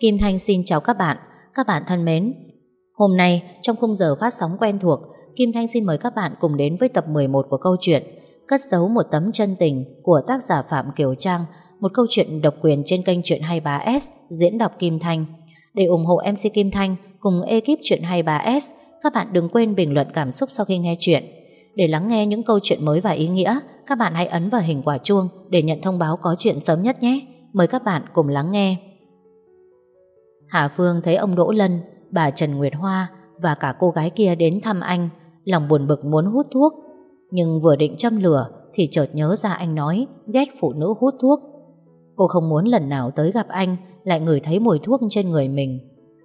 Kim Thanh xin chào các bạn. Các bạn thân mến, hôm nay trong khung giờ phát sóng quen thuộc, Kim Thanh xin mời các bạn cùng đến với tập 11 của câu chuyện Cất giấu một tấm chân tình của tác giả Phạm Kiều Trang, một câu chuyện độc quyền trên kênh Chuyện 23S diễn đọc Kim Thanh. Để ủng hộ MC Kim Thanh cùng ekip Chuyện 23S, các bạn đừng quên bình luận cảm xúc sau khi nghe chuyện. Để lắng nghe những câu chuyện mới và ý nghĩa, các bạn hãy ấn vào hình quả chuông để nhận thông báo có chuyện sớm nhất nhé. Mời các bạn cùng lắng nghe. Hà Phương thấy ông Đỗ Lân, bà Trần Nguyệt Hoa và cả cô gái kia đến thăm anh, lòng buồn bực muốn hút thuốc. Nhưng vừa định châm lửa thì chợt nhớ ra anh nói ghét phụ nữ hút thuốc. Cô không muốn lần nào tới gặp anh lại ngửi thấy mùi thuốc trên người mình.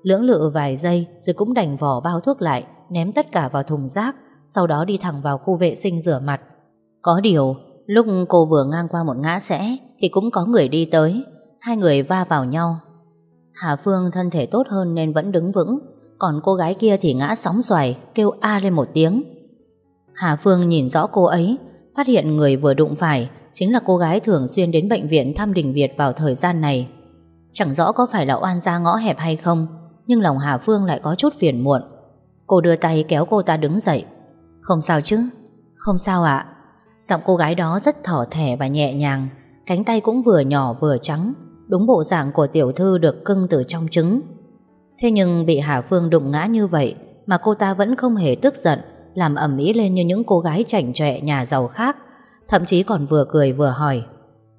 Lưỡng lự vài giây rồi cũng đành vỏ bao thuốc lại, ném tất cả vào thùng rác, sau đó đi thẳng vào khu vệ sinh rửa mặt. Có điều, lúc cô vừa ngang qua một ngã rẽ thì cũng có người đi tới, hai người va vào nhau. Hà Phương thân thể tốt hơn nên vẫn đứng vững, còn cô gái kia thì ngã sóng xoài, kêu a lên một tiếng. Hà Phương nhìn rõ cô ấy, phát hiện người vừa đụng phải chính là cô gái thường xuyên đến bệnh viện thăm Đình Việt vào thời gian này. Chẳng rõ có phải là oan gia ngõ hẹp hay không, nhưng lòng Hà Phương lại có chút phiền muộn. Cô đưa tay kéo cô ta đứng dậy. Không sao chứ? Không sao ạ. Giọng cô gái đó rất thỏ thẻ và nhẹ nhàng, cánh tay cũng vừa nhỏ vừa trắng, đúng bộ dạng của tiểu thư được cưng từ trong trứng. Thế nhưng bị Hà Phương đụng ngã như vậy mà cô ta vẫn không hề tức giận, làm ẩm ý lên như những cô gái chảnh chọe nhà giàu khác, thậm chí còn vừa cười vừa hỏi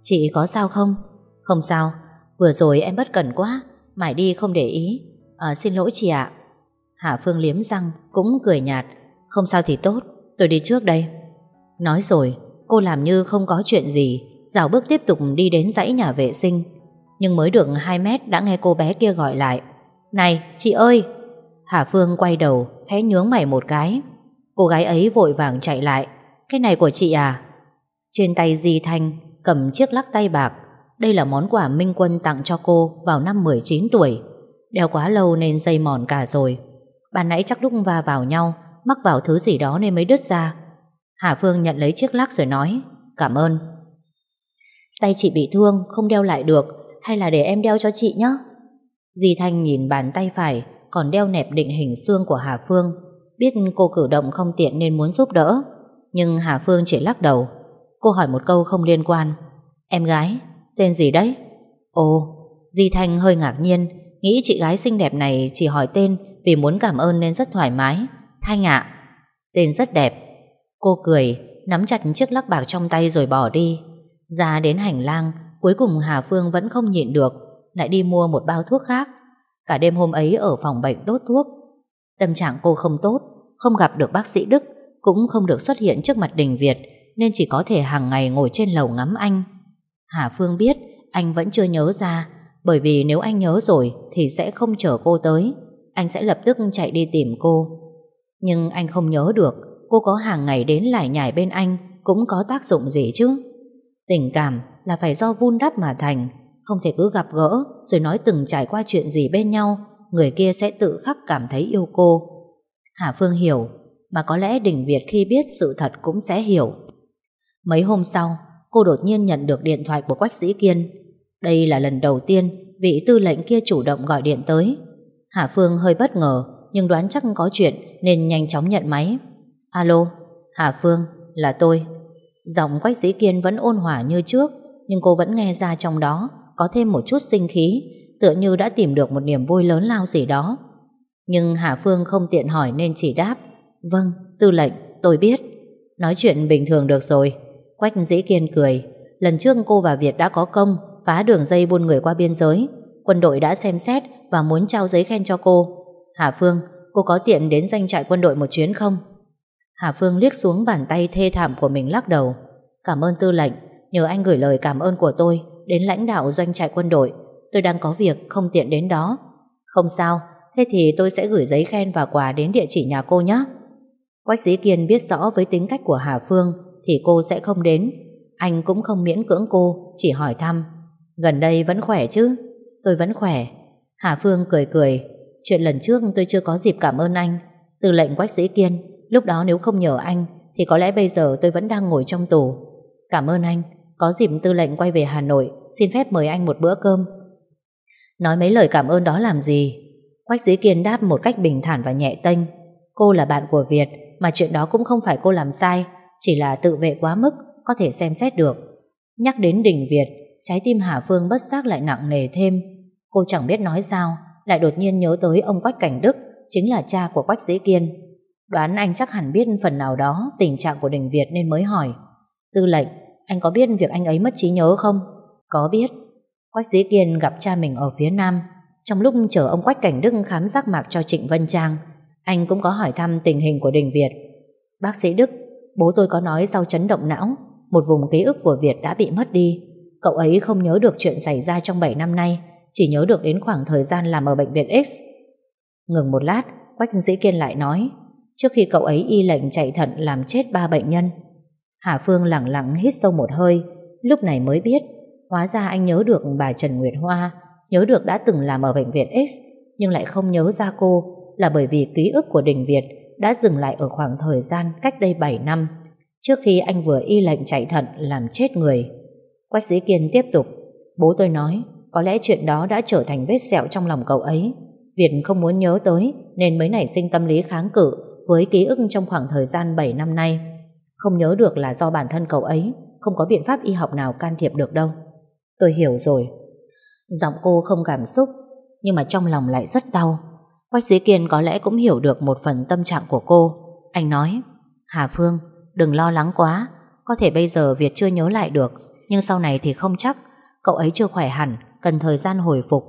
Chị có sao không? Không sao, vừa rồi em bất cẩn quá, mải đi không để ý. À, xin lỗi chị ạ. Hà Phương liếm răng, cũng cười nhạt. Không sao thì tốt, tôi đi trước đây. Nói rồi, cô làm như không có chuyện gì, dạo bước tiếp tục đi đến dãy nhà vệ sinh. Nhưng mới được 2 mét đã nghe cô bé kia gọi lại. Này, chị ơi! Hà Phương quay đầu, khẽ nhướng mày một cái. Cô gái ấy vội vàng chạy lại. Cái này của chị à? Trên tay Di Thanh cầm chiếc lắc tay bạc. Đây là món quà Minh Quân tặng cho cô vào năm 19 tuổi. Đeo quá lâu nên dây mòn cả rồi. Bạn nãy chắc lúc va vào nhau, mắc vào thứ gì đó nên mới đứt ra. Hà Phương nhận lấy chiếc lắc rồi nói Cảm ơn Tay chị bị thương không đeo lại được hay là để em đeo cho chị nhé Di Thanh nhìn bàn tay phải Còn đeo nẹp định hình xương của Hà Phương. Biết cô cử động không tiện nên muốn giúp đỡ. Nhưng Hà Phương chỉ lắc đầu. Cô hỏi một câu không liên quan. Em gái, tên gì đấy? Ồ, Di Thanh hơi ngạc nhiên. Nghĩ chị gái xinh đẹp này chỉ hỏi tên Vì muốn cảm ơn nên rất thoải mái. Thanh ạ. Tên rất đẹp. Cô cười, nắm chặt chiếc lắc bạc trong tay rồi bỏ đi. Ra đến hành lang, cuối cùng Hà Phương vẫn không nhịn được, lại đi mua một bao thuốc khác. Cả đêm hôm ấy ở phòng bệnh đốt thuốc. Tâm trạng cô không tốt, không gặp được bác sĩ Đức, cũng không được xuất hiện trước mặt Đình Việt, nên chỉ có thể hàng ngày ngồi trên lầu ngắm anh. Hà Phương biết anh vẫn chưa nhớ ra, bởi vì nếu anh nhớ rồi thì sẽ không chở cô tới. Anh sẽ lập tức chạy đi tìm cô. Nhưng anh không nhớ được, cô có hàng ngày đến lại nhải bên anh cũng có tác dụng gì chứ. Tình cảm là phải do vun đắp mà thành, không thể cứ gặp gỡ rồi nói từng trải qua chuyện gì bên nhau, người kia sẽ tự khắc cảm thấy yêu cô. Hà Phương hiểu, mà có lẽ Đình Việt khi biết sự thật cũng sẽ hiểu. Mấy hôm sau, cô đột nhiên nhận được điện thoại của Quách Sĩ Kiên. Đây là lần đầu tiên vị tư lệnh kia chủ động gọi điện tới. Hà Phương hơi bất ngờ, nhưng đoán chắc có chuyện nên nhanh chóng nhận máy. Alo, Hà Phương, là tôi. Giọng Quách sĩ Kiên vẫn ôn hòa như trước, nhưng cô vẫn nghe ra trong đó có thêm một chút sinh khí, tựa như đã tìm được một niềm vui lớn lao gì đó. Nhưng Hà Phương không tiện hỏi nên chỉ đáp, vâng, tư lệnh, tôi biết. Nói chuyện bình thường được rồi. Quách Dĩ Kiên cười, lần trước cô và Việt đã có công phá đường dây buôn người qua biên giới. Quân đội đã xem xét và muốn trao giấy khen cho cô. Hà Phương, cô có tiện đến doanh trại quân đội một chuyến không? Hà Phương liếc xuống bàn tay thê thảm của mình lắc đầu. Cảm ơn tư lệnh, nhờ anh gửi lời cảm ơn của tôi đến lãnh đạo doanh trại quân đội. Tôi đang có việc không tiện đến đó. Không sao, thế thì tôi sẽ gửi giấy khen và quà đến địa chỉ nhà cô nhé. Quách Dĩ Kiên biết rõ với tính cách của Hà Phương thì cô sẽ không đến. Anh cũng không miễn cưỡng cô, chỉ hỏi thăm. Gần đây vẫn khỏe chứ? Tôi vẫn khỏe. Hà Phương cười cười. Chuyện lần trước tôi chưa có dịp cảm ơn anh. Từ lệnh Quách Dĩ Kiên Lúc đó nếu không nhờ anh Thì có lẽ bây giờ tôi vẫn đang ngồi trong tù Cảm ơn anh có dịp tư lệnh quay về Hà Nội Xin phép mời anh một bữa cơm Nói mấy lời cảm ơn đó làm gì? Quách Dĩ Kiên đáp một cách bình thản và nhẹ tênh. Cô là bạn của Việt, mà chuyện đó cũng không phải cô làm sai, chỉ là tự vệ quá mức, có thể xem xét được. Nhắc đến đình Việt, trái tim Hà Phương bất giác lại nặng nề thêm. Cô chẳng biết nói sao, lại đột nhiên nhớ tới ông Quách Cảnh Đức, chính là cha của Quách Dĩ Kiên. Đoán anh chắc hẳn biết phần nào đó tình trạng của đình Việt nên mới hỏi. Tư lệnh, anh có biết việc anh ấy mất trí nhớ không? Có biết. Quách Dĩ Kiên gặp cha mình ở phía Nam. Trong lúc chờ ông Quách Cảnh Đức khám giác mạc cho Trịnh Vân Trang, anh cũng có hỏi thăm tình hình của đình Việt. Bác sĩ Đức, bố tôi có nói sau chấn động não, một vùng ký ức của Việt đã bị mất đi. Cậu ấy không nhớ được chuyện xảy ra trong 7 năm nay, chỉ nhớ được đến khoảng thời gian làm ở bệnh viện X. Ngừng một lát, Quách Dĩ Kiên lại nói, trước khi cậu ấy y lệnh chạy thận làm chết ba bệnh nhân. Hà Phương lặng lặng hít sâu một hơi, lúc này mới biết, hóa ra anh nhớ được bà Trần Nguyệt Hoa, nhớ được đã từng làm ở bệnh viện X, nhưng lại không nhớ ra cô là bởi vì ký ức của Đình Việt đã dừng lại ở khoảng thời gian cách đây 7 năm, trước khi anh vừa y lệnh chạy thận làm chết người. Quách Dĩ Kiên tiếp tục, bố tôi nói, có lẽ chuyện đó đã trở thành vết sẹo trong lòng cậu ấy. Việt không muốn nhớ tới nên mới nảy sinh tâm lý kháng cự với ký ức trong khoảng thời gian 7 năm nay. Không nhớ được là do bản thân cậu ấy không có biện pháp y học nào can thiệp được đâu. Tôi hiểu rồi. Giọng cô không cảm xúc nhưng mà trong lòng lại rất đau. Quách Dĩ Kiên có lẽ cũng hiểu được một phần tâm trạng của cô. Anh nói, Hà Phương, đừng lo lắng quá. Có thể bây giờ Việt chưa nhớ lại được, nhưng sau này thì không chắc. Cậu ấy chưa khỏe hẳn, cần thời gian hồi phục.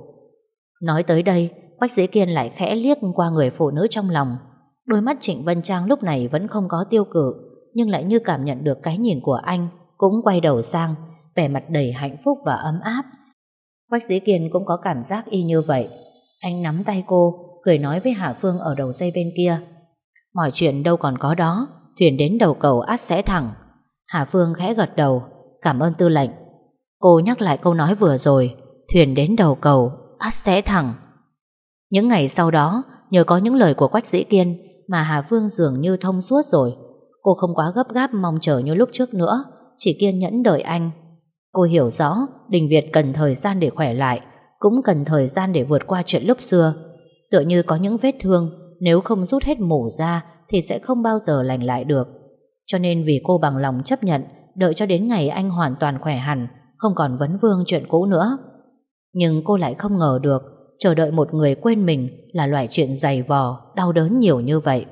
Nói tới đây, Quách Dĩ Kiên lại khẽ liếc qua người phụ nữ trong lòng. Đôi mắt Trịnh Vân Trang lúc này vẫn không có tiêu cự, nhưng lại như cảm nhận được cái nhìn của anh, cũng quay đầu sang, vẻ mặt đầy hạnh phúc và ấm áp. Quách Dĩ Kiên cũng có cảm giác y như vậy. Anh nắm tay cô, cười nói với Hà Phương ở đầu dây bên kia. Mọi chuyện đâu còn có đó, thuyền đến đầu cầu át sẽ thẳng. Hà Phương khẽ gật đầu, cảm ơn tư lệnh. Cô nhắc lại câu nói vừa rồi, thuyền đến đầu cầu, át sẽ thẳng. Những ngày sau đó, nhờ có những lời của Quách Dĩ Kiên mà Hà Phương dường như thông suốt rồi. Cô không quá gấp gáp mong chờ như lúc trước nữa, chỉ kiên nhẫn đợi anh. Cô hiểu rõ Đình Việt cần thời gian để khỏe lại, cũng cần thời gian để vượt qua chuyện lúc xưa. Tựa như có những vết thương, nếu không rút hết mổ ra thì sẽ không bao giờ lành lại được. Cho nên vì cô bằng lòng chấp nhận, đợi cho đến ngày anh hoàn toàn khỏe hẳn, không còn vấn vương chuyện cũ nữa. Nhưng cô lại không ngờ được chờ đợi một người quên mình là loại chuyện dày vò, đau đớn nhiều như vậy.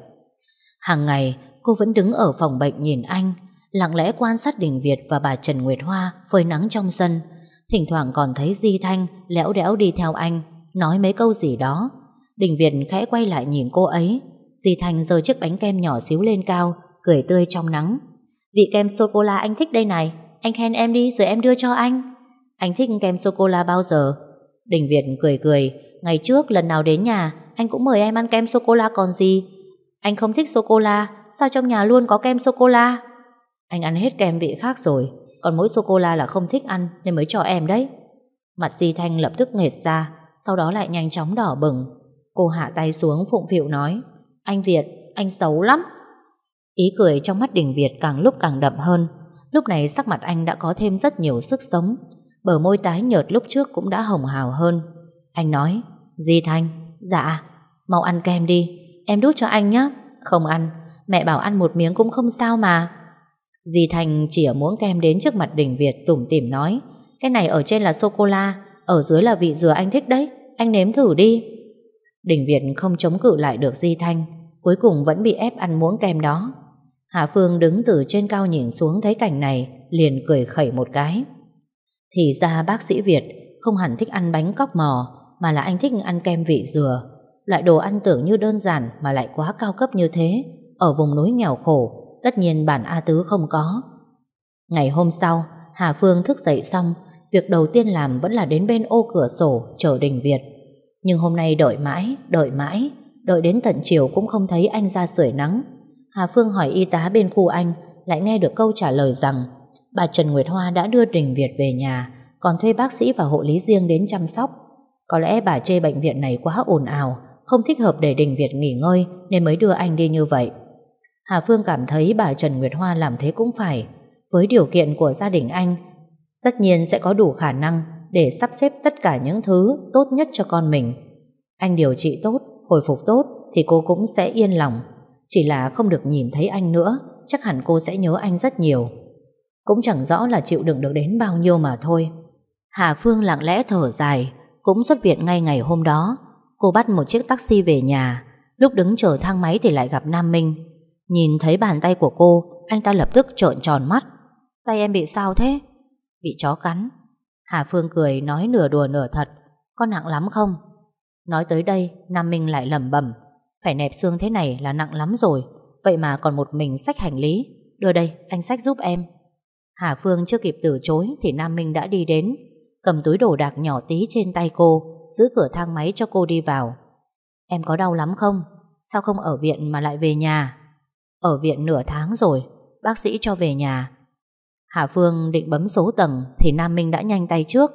Hàng ngày, cô vẫn đứng ở phòng bệnh nhìn anh, lặng lẽ quan sát Đình Việt và bà Trần Nguyệt Hoa phơi nắng trong sân. Thỉnh thoảng còn thấy Di Thanh lẽo đẽo đi theo anh, nói mấy câu gì đó. Đình Việt khẽ quay lại nhìn cô ấy. Di Thanh giơ chiếc bánh kem nhỏ xíu lên cao, cười tươi trong nắng. Vị kem sô-cô-la anh thích đây này, anh khen em đi rồi em đưa cho anh. Anh thích kem sô-cô-la bao giờ? Đình Việt cười cười, ngày trước lần nào đến nhà, anh cũng mời em ăn kem sô-cô-la còn gì. Anh không thích sô-cô-la, sao trong nhà luôn có kem sô-cô-la? Anh ăn hết kem vị khác rồi, còn mỗi sô-cô-la là không thích ăn nên mới cho em đấy. Mặt Di Thanh lập tức nghệt ra, sau đó lại nhanh chóng đỏ bừng. Cô hạ tay xuống phụng phịu nói, anh Việt, anh xấu lắm. Ý cười trong mắt Đình Việt càng lúc càng đậm hơn. Lúc này sắc mặt anh đã có thêm rất nhiều sức sống. Bờ môi tái nhợt lúc trước cũng đã hồng hào hơn. Anh nói, Di Thanh, dạ, mau ăn kem đi, em đút cho anh nhé. Không ăn, mẹ bảo ăn một miếng cũng không sao mà. Di Thành chỉ ở muỗng kem đến trước mặt Đình Việt tủm tỉm nói, cái này ở trên là sô-cô-la, ở dưới là vị dừa anh thích đấy, anh nếm thử đi. Đình Việt không chống cự lại được Di Thanh, cuối cùng vẫn bị ép ăn muỗng kem đó. Hạ Phương đứng từ trên cao nhìn xuống thấy cảnh này, liền cười khẩy một cái. Thì ra bác sĩ Việt không hẳn thích ăn bánh cóc mò, mà là anh thích ăn kem vị dừa. Loại đồ ăn tưởng như đơn giản mà lại quá cao cấp như thế. Ở vùng núi nghèo khổ, tất nhiên bản A Tứ không có. Ngày hôm sau, Hà Phương thức dậy xong, việc đầu tiên làm vẫn là đến bên ô cửa sổ chờ Đình Việt. Nhưng hôm nay đợi mãi, đợi mãi, đợi đến tận chiều cũng không thấy anh ra sưởi nắng. Hà Phương hỏi y tá bên khu anh, lại nghe được câu trả lời rằng bà Trần Nguyệt Hoa đã đưa Đình Việt về nhà, còn thuê bác sĩ và hộ lý riêng đến chăm sóc. Có lẽ bà chê bệnh viện này quá ồn ào, không thích hợp để Đình Việt nghỉ ngơi nên mới đưa anh đi như vậy. Hà Phương cảm thấy bà Trần Nguyệt Hoa làm thế cũng phải. Với điều kiện của gia đình anh, tất nhiên sẽ có đủ khả năng để sắp xếp tất cả những thứ tốt nhất cho con mình. Anh điều trị tốt, hồi phục tốt thì cô cũng sẽ yên lòng. Chỉ là không được nhìn thấy anh nữa, chắc hẳn cô sẽ nhớ anh rất nhiều. Cũng chẳng rõ là chịu đựng được đến bao nhiêu mà thôi. Hà Phương lặng lẽ thở dài, cũng xuất viện ngay ngày hôm đó. Cô bắt một chiếc taxi về nhà, lúc đứng chờ thang máy thì lại gặp Nam Minh. Nhìn thấy bàn tay của cô, anh ta lập tức trợn tròn mắt. Tay em bị sao thế? Bị chó cắn. Hà Phương cười nói nửa đùa nửa thật. Có nặng lắm không? Nói tới đây, Nam Minh lại lẩm bẩm, phải nẹp xương thế này là nặng lắm rồi, vậy mà còn một mình xách hành lý. Đưa đây, anh xách giúp em. Hà Phương chưa kịp từ chối thì Nam Minh đã đi đến, cầm túi đồ đạc nhỏ tí trên tay cô, giữ cửa thang máy cho cô đi vào. Em có đau lắm không? Sao không ở viện mà lại về nhà? Ở viện nửa tháng rồi, bác sĩ cho về nhà. Hà Phương định bấm số tầng thì Nam Minh đã nhanh tay trước.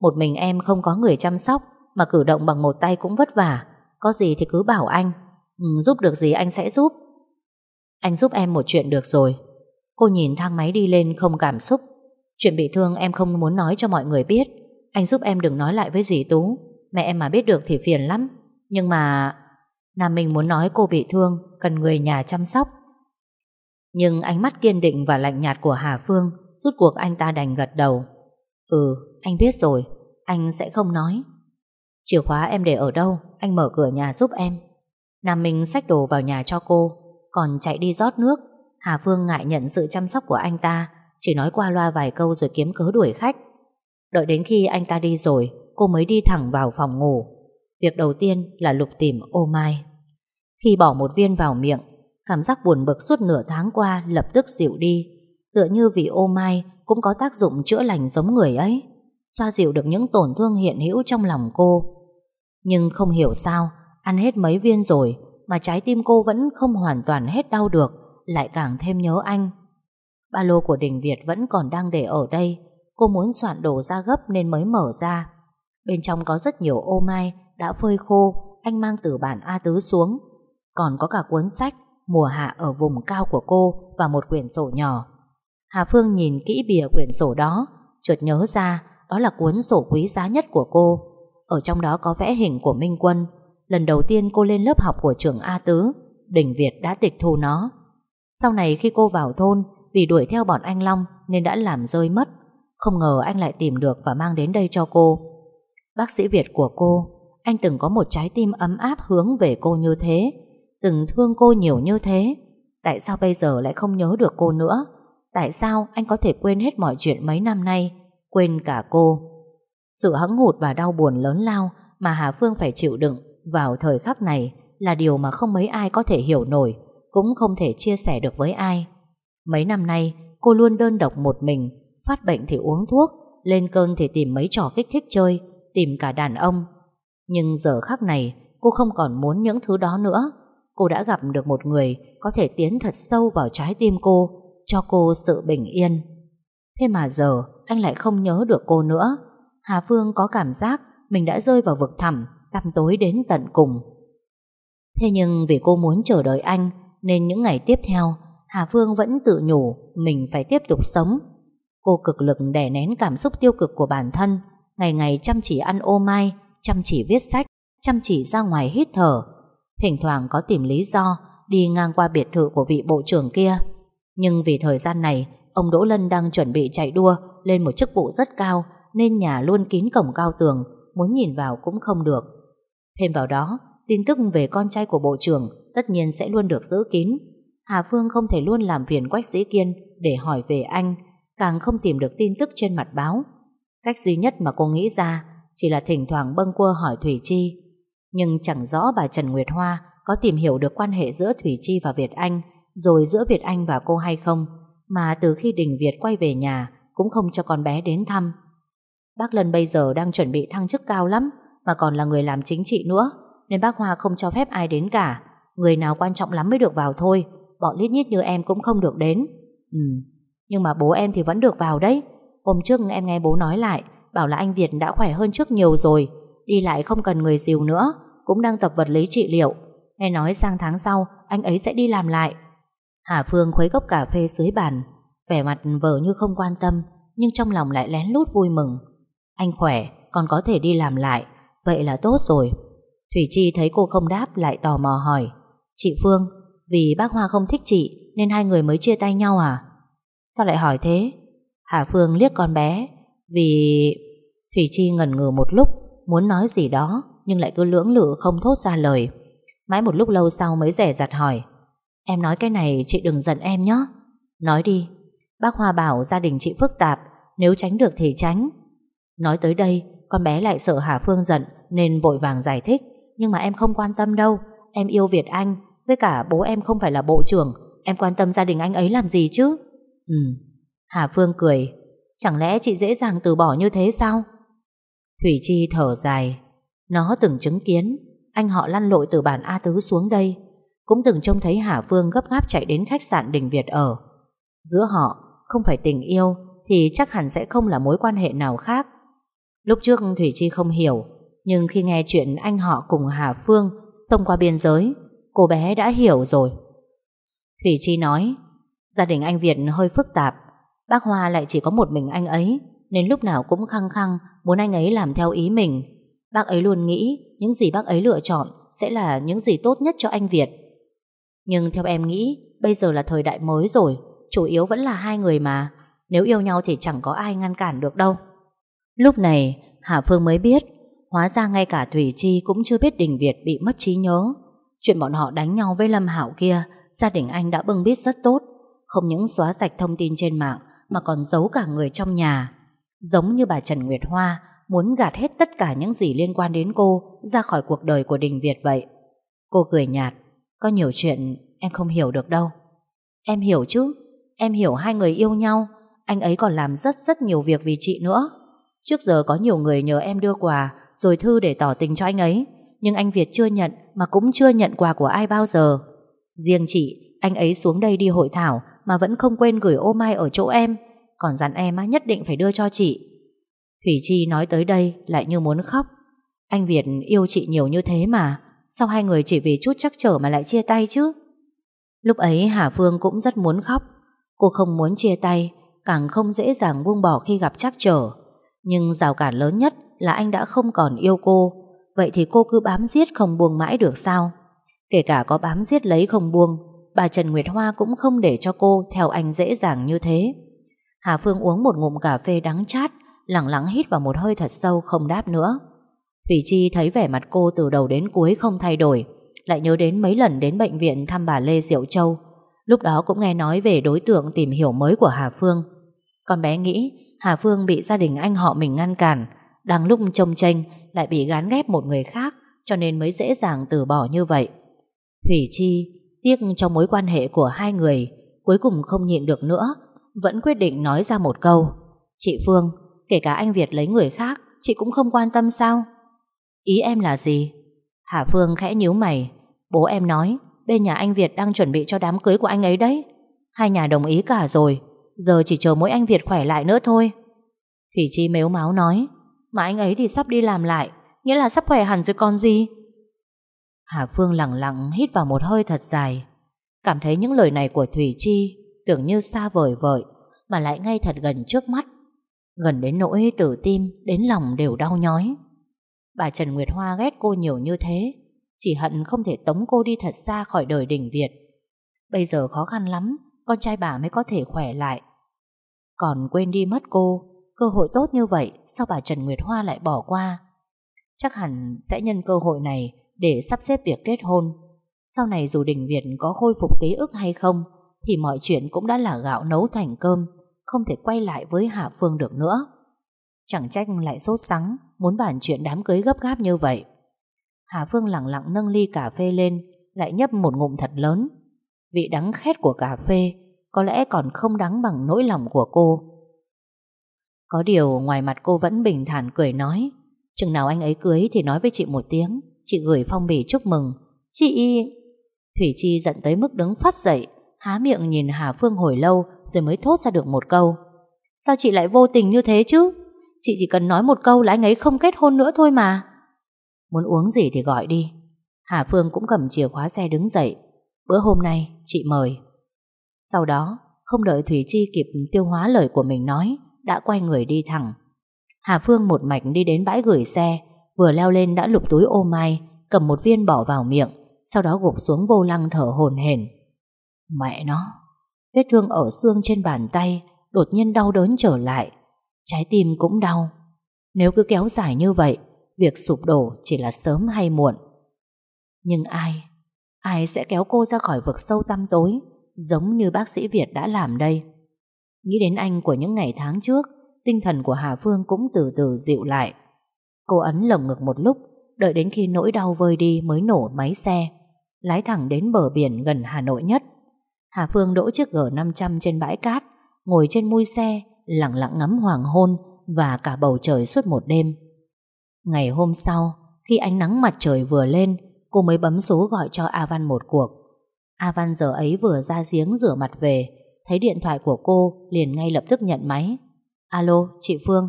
Một mình em không có người chăm sóc mà cử động bằng một tay cũng vất vả. Có gì thì cứ bảo anh. Ừ, giúp được gì anh sẽ giúp. Anh giúp em một chuyện được rồi. Cô nhìn thang máy đi lên không cảm xúc. Chuyện bị thương em không muốn nói cho mọi người biết. Anh giúp em đừng nói lại với dì Tú. Mẹ em mà biết được thì phiền lắm. Nhưng mà... Nam Minh muốn nói cô bị thương, cần người nhà chăm sóc. Nhưng ánh mắt kiên định và lạnh nhạt của Hà Phương rút cuộc anh ta đành gật đầu. Ừ, anh biết rồi, anh sẽ không nói. Chìa khóa em để ở đâu, anh mở cửa nhà giúp em. Nam Minh xách đồ vào nhà cho cô, còn chạy đi rót nước. Hà Phương ngại nhận sự chăm sóc của anh ta, chỉ nói qua loa vài câu rồi kiếm cớ đuổi khách. Đợi đến khi anh ta đi rồi, cô mới đi thẳng vào phòng ngủ. Việc đầu tiên là lục tìm ô mai. Khi bỏ một viên vào miệng, Cảm giác buồn bực suốt nửa tháng qua lập tức dịu đi. Tựa như vị ô mai Cũng có tác dụng chữa lành giống người ấy, Xoa dịu được những tổn thương hiện hữu trong lòng cô. Nhưng không hiểu sao, Ăn hết mấy viên rồi Mà trái tim cô vẫn không hoàn toàn hết đau được, Lại càng thêm nhớ anh. Ba lô của Đình Việt vẫn còn đang để ở đây, Cô muốn soạn đồ ra gấp nên mới mở ra. Bên trong có rất nhiều ô mai Đã phơi khô, Anh mang từ bản A Tứ xuống. Còn có cả cuốn sách mùa hạ ở vùng cao của cô và một quyển sổ nhỏ. Hà Phương nhìn kỹ bìa quyển sổ đó, chợt nhớ ra đó là cuốn sổ quý giá nhất của cô. Ở trong đó có vẽ hình của Minh Quân. Lần đầu tiên cô lên lớp học của trường A Tứ, Đình Việt đã tịch thu nó. Sau này khi cô vào thôn, vì đuổi theo bọn anh Long nên đã làm rơi mất. Không ngờ anh lại tìm được và mang đến đây cho cô. Bác sĩ Việt của cô, anh từng có một trái tim ấm áp hướng về cô như thế từng thương cô nhiều như thế. Tại sao bây giờ lại không nhớ được cô nữa? Tại sao anh có thể quên hết mọi chuyện mấy năm nay? Quên cả cô. Sự hững hụt và đau buồn lớn lao Mà Hà Phương phải chịu đựng Vào thời khắc này Là điều mà không mấy ai có thể hiểu nổi, Cũng không thể chia sẻ được với ai. Mấy năm nay, cô luôn đơn độc một mình, Phát bệnh thì uống thuốc, Lên cơn thì tìm mấy trò kích thích chơi, Tìm cả đàn ông. Nhưng giờ khắc này, cô không còn muốn những thứ đó nữa cô đã gặp được một người có thể tiến thật sâu vào trái tim cô, cho cô sự bình yên. Thế mà giờ anh lại không nhớ được cô nữa. Hà Phương có cảm giác mình đã rơi vào vực thẳm, tăm tối đến tận cùng. Thế nhưng vì cô muốn chờ đợi anh, nên những ngày tiếp theo, Hà Phương vẫn tự nhủ mình phải tiếp tục sống. Cô cực lực đè nén cảm xúc tiêu cực của bản thân, ngày ngày chăm chỉ ăn ô mai, chăm chỉ viết sách, chăm chỉ ra ngoài hít thở, Thỉnh thoảng có tìm lý do Đi ngang qua biệt thự của vị bộ trưởng kia. Nhưng vì thời gian này, Ông Đỗ Lân đang chuẩn bị chạy đua Lên một chức vụ rất cao, Nên nhà luôn kín cổng cao tường, Muốn nhìn vào cũng không được. Thêm vào đó, Tin tức về con trai của bộ trưởng Tất nhiên sẽ luôn được giữ kín. Hà Phương không thể luôn làm phiền Quách Sĩ Kiên Để hỏi về anh, Càng không tìm được tin tức trên mặt báo. Cách duy nhất mà cô nghĩ ra Chỉ là thỉnh thoảng bâng quơ hỏi Thủy Chi nhưng chẳng rõ bà Trần Nguyệt Hoa có tìm hiểu được quan hệ giữa Thủy Chi và Việt Anh, rồi giữa Việt Anh và cô hay không, mà từ khi Đình Việt quay về nhà cũng không cho con bé đến thăm. Bác Lân bây giờ đang chuẩn bị thăng chức cao lắm, mà còn là người làm chính trị nữa, nên bác Hoa không cho phép ai đến cả. Người nào quan trọng lắm mới được vào thôi, bọn lít nhít như em cũng không được đến. Ừ, nhưng mà bố em thì vẫn được vào đấy. Hôm trước em nghe bố nói lại, bảo là anh Việt đã khỏe hơn trước nhiều rồi, Đi lại không cần người dìu nữa Cũng đang tập vật lý trị liệu Nghe nói sang tháng sau anh ấy sẽ đi làm lại Hà Phương khuấy cốc cà phê dưới bàn Vẻ mặt vờ như không quan tâm Nhưng trong lòng lại lén lút vui mừng Anh khỏe, còn có thể đi làm lại. Vậy là tốt rồi. Thủy Chi thấy cô không đáp lại tò mò hỏi. Chị Phương, vì bác Hoa không thích chị nên hai người mới chia tay nhau à? Sao lại hỏi thế? Hà Phương liếc con bé. Vì... Thủy Chi ngần ngừ một lúc, muốn nói gì đó, nhưng lại cứ lưỡng lự không thốt ra lời. Mãi một lúc lâu sau mới rẻ rặt hỏi. Em nói cái này chị đừng giận em nhé. Nói đi. Bác Hoa bảo gia đình chị phức tạp, nếu tránh được thì tránh. Nói tới đây, con bé lại sợ Hà Phương giận nên vội vàng giải thích. Nhưng mà em không quan tâm đâu. Em yêu Việt Anh, với cả bố em không phải là bộ trưởng. Em quan tâm gia đình anh ấy làm gì chứ? Ừ. Hà Phương cười. Chẳng lẽ chị dễ dàng từ bỏ như thế sao? Thủy Chi thở dài. Nó từng chứng kiến anh họ lăn lội từ bản A Tứ xuống đây. Cũng từng trông thấy Hà Phương gấp gáp chạy đến khách sạn Đình Việt ở. Giữa họ không phải tình yêu thì chắc hẳn sẽ không là mối quan hệ nào khác. Lúc trước Thủy Chi không hiểu, nhưng khi nghe chuyện anh họ cùng Hà Phương xông qua biên giới, cô bé đã hiểu rồi. Thủy Chi nói, gia đình anh Việt hơi phức tạp, bác Hoa lại chỉ có một mình anh ấy, nên lúc nào cũng khăng khăng muốn anh ấy làm theo ý mình. Bác ấy luôn nghĩ những gì bác ấy lựa chọn sẽ là những gì tốt nhất cho anh Việt. Nhưng theo em nghĩ, bây giờ là thời đại mới rồi, chủ yếu vẫn là hai người mà. Nếu yêu nhau thì chẳng có ai ngăn cản được đâu. Lúc này, Hà Phương mới biết, hóa ra ngay cả Thủy Chi cũng chưa biết Đình Việt bị mất trí nhớ. Chuyện bọn họ đánh nhau với Lâm Hảo kia, gia đình anh đã bưng biết rất tốt. Không những xóa sạch thông tin trên mạng, mà còn giấu cả người trong nhà. Giống như bà Trần Nguyệt Hoa, muốn gạt hết tất cả những gì liên quan đến cô ra khỏi cuộc đời của Đình Việt vậy. Cô cười nhạt, có nhiều chuyện em không hiểu được đâu. Em hiểu chứ, em hiểu hai người yêu nhau, anh ấy còn làm rất rất nhiều việc vì chị nữa. Trước giờ có nhiều người nhờ em đưa quà rồi thư để tỏ tình cho anh ấy, nhưng anh Việt chưa nhận mà cũng chưa nhận quà của ai bao giờ. Riêng chị, anh ấy xuống đây đi hội thảo mà vẫn không quên gửi ô mai ở chỗ em, còn dặn em á nhất định phải đưa cho chị. Thủy Chi nói tới đây lại như muốn khóc. Anh Việt yêu chị nhiều như thế mà, sao hai người chỉ vì chút chắc trở mà lại chia tay chứ? Lúc ấy Hà Phương cũng rất muốn khóc. Cô không muốn chia tay, càng không dễ dàng buông bỏ khi gặp chắc trở. Nhưng rào cản lớn nhất là anh đã không còn yêu cô. Vậy thì cô cứ bám giết không buông mãi được sao? Kể cả có bám giết lấy không buông, bà Trần Nguyệt Hoa cũng không để cho cô theo anh dễ dàng như thế. Hà Phương uống một ngụm cà phê đắng chát, lặng lặng hít vào một hơi thật sâu không đáp nữa. Thủy Chi thấy vẻ mặt cô từ đầu đến cuối không thay đổi, lại nhớ đến mấy lần đến bệnh viện thăm bà Lê Diệu Châu. Lúc đó cũng nghe nói về đối tượng tìm hiểu mới của Hà Phương. Con bé nghĩ Hà Phương bị gia đình anh họ mình ngăn cản, đang lúc trông tranh lại bị gán ghép một người khác, cho nên mới dễ dàng từ bỏ như vậy. Thủy Chi tiếc trong mối quan hệ của hai người, cuối cùng không nhịn được nữa, vẫn quyết định nói ra một câu. Chị Phương, kể cả anh Việt lấy người khác, chị cũng không quan tâm sao? Ý em là gì? Hà Phương khẽ nhíu mày. Bố em nói, bên nhà anh Việt đang chuẩn bị cho đám cưới của anh ấy đấy. Hai nhà đồng ý cả rồi, giờ chỉ chờ mỗi anh Việt khỏe lại nữa thôi. Thủy Chi mếu máu nói, mà anh ấy thì sắp đi làm lại, nghĩa là sắp khỏe hẳn rồi còn gì? Hà Phương lặng lặng hít vào một hơi thật dài, cảm thấy những lời này của Thủy Chi tưởng như xa vời vợi, mà lại ngay thật gần trước mắt. Gần đến nỗi tử tim, đến lòng đều đau nhói. Bà Trần Nguyệt Hoa ghét cô nhiều như thế, chỉ hận không thể tống cô đi thật xa khỏi đời đỉnh Việt. Bây giờ khó khăn lắm, con trai bà mới có thể khỏe lại. Còn quên đi mất cô, cơ hội tốt như vậy sao bà Trần Nguyệt Hoa lại bỏ qua? Chắc hẳn sẽ nhân cơ hội này để sắp xếp việc kết hôn. Sau này dù đình Việt có khôi phục ký ức hay không, thì mọi chuyện cũng đã là gạo nấu thành cơm, không thể quay lại với Hạ Phương được nữa. Chẳng trách lại sốt sắng, muốn bàn chuyện đám cưới gấp gáp như vậy. Hà Phương lặng lặng nâng ly cà phê lên, lại nhấp một ngụm thật lớn. Vị đắng khét của cà phê có lẽ còn không đắng bằng nỗi lòng của cô. Có điều ngoài mặt cô vẫn bình thản cười nói, chừng nào anh ấy cưới thì nói với chị một tiếng, chị gửi phong bì chúc mừng. Chị... Thủy Chi giận tới mức đứng phát dậy, há miệng nhìn Hà Phương hồi lâu rồi mới thốt ra được một câu. Sao chị lại vô tình như thế chứ? Chị chỉ cần nói một câu là anh ấy không kết hôn nữa thôi mà. Muốn uống gì thì gọi đi. Hà Phương cũng cầm chìa khóa xe đứng dậy. Bữa hôm nay chị mời. Sau đó, không đợi Thủy Chi kịp tiêu hóa lời của mình nói, đã quay người đi thẳng. Hà Phương một mạch đi đến bãi gửi xe Vừa leo lên đã lục túi ô mai Cầm một viên bỏ vào miệng Sau đó gục xuống vô lăng thở hồn hển Mẹ nó, Vết thương ở xương trên bàn tay Đột nhiên đau đớn trở lại. Trái tim cũng đau. Nếu cứ kéo dài như vậy, Việc sụp đổ chỉ là sớm hay muộn. Nhưng ai Ai sẽ kéo cô ra khỏi vực sâu tăm tối, Giống như bác sĩ Việt đã làm đây? Nghĩ đến anh của những ngày tháng trước, Tinh thần của Hà Phương cũng từ từ dịu lại. Cô ấn lồng ngực một lúc, Đợi đến khi nỗi đau vơi đi mới nổ máy xe, Lái thẳng đến bờ biển gần Hà Nội nhất. Hà Phương đỗ chiếc G500 trên bãi cát, Ngồi trên mui xe, Lặng lặng ngắm hoàng hôn Và cả bầu trời suốt một đêm. Ngày hôm sau, Khi ánh nắng mặt trời vừa lên, Cô mới bấm số gọi cho A Văn một cuộc. A Văn giờ ấy vừa ra giếng rửa mặt về, Thấy điện thoại của cô Liền ngay lập tức nhận máy. Alo, chị Phương,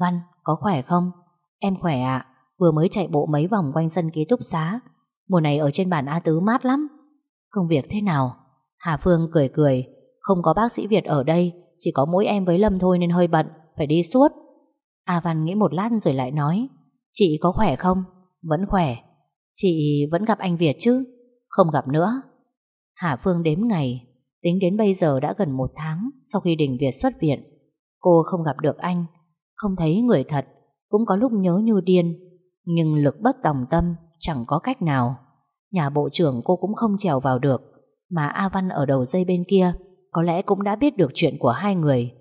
Văn có khỏe không? Em khỏe ạ, Vừa mới chạy bộ mấy vòng quanh sân ký túc xá, Mùa này ở trên bản A Tứ mát lắm. Công việc thế nào? Hà Phương cười cười. Không có bác sĩ Việt ở đây, Chỉ có mỗi em với Lâm thôi nên hơi bận, Phải đi suốt. A Văn nghĩ một lát rồi lại nói, Chị có khỏe không? Vẫn khỏe. Chị vẫn gặp anh Việt chứ? Không gặp nữa. Hà Phương đếm ngày. Tính đến bây giờ đã gần một tháng Sau khi Đình Việt xuất viện. Cô không gặp được anh, Không thấy người thật, Cũng có lúc nhớ như điên, Nhưng lực bất tòng tâm Chẳng có cách nào. Nhà bộ trưởng cô cũng không trèo vào được. Mà A Văn ở đầu dây bên kia Có lẽ cũng đã biết được chuyện của hai người.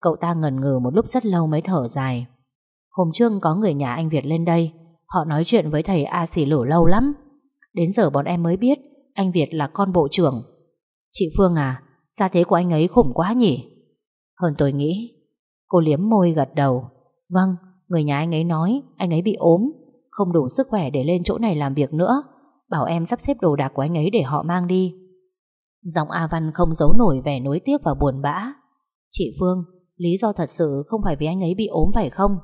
Cậu ta ngần ngừ một lúc rất lâu mới thở dài. Hôm trước có người nhà anh Việt lên đây Họ nói chuyện với thầy A xỉ lử lâu lắm. Đến giờ bọn em mới biết Anh Việt là con bộ trưởng. Chị Phương à Gia thế của anh ấy khủng quá nhỉ? Hơn tôi nghĩ Cô liếm môi gật đầu. Vâng, người nhà anh ấy nói Anh ấy bị ốm Không đủ sức khỏe để lên chỗ này làm việc nữa. Bảo em sắp xếp đồ đạc của anh ấy để họ mang đi. Giọng A Văn không giấu nổi vẻ nối tiếc và buồn bã. Chị Phương, Lý do thật sự không phải vì anh ấy bị ốm phải không?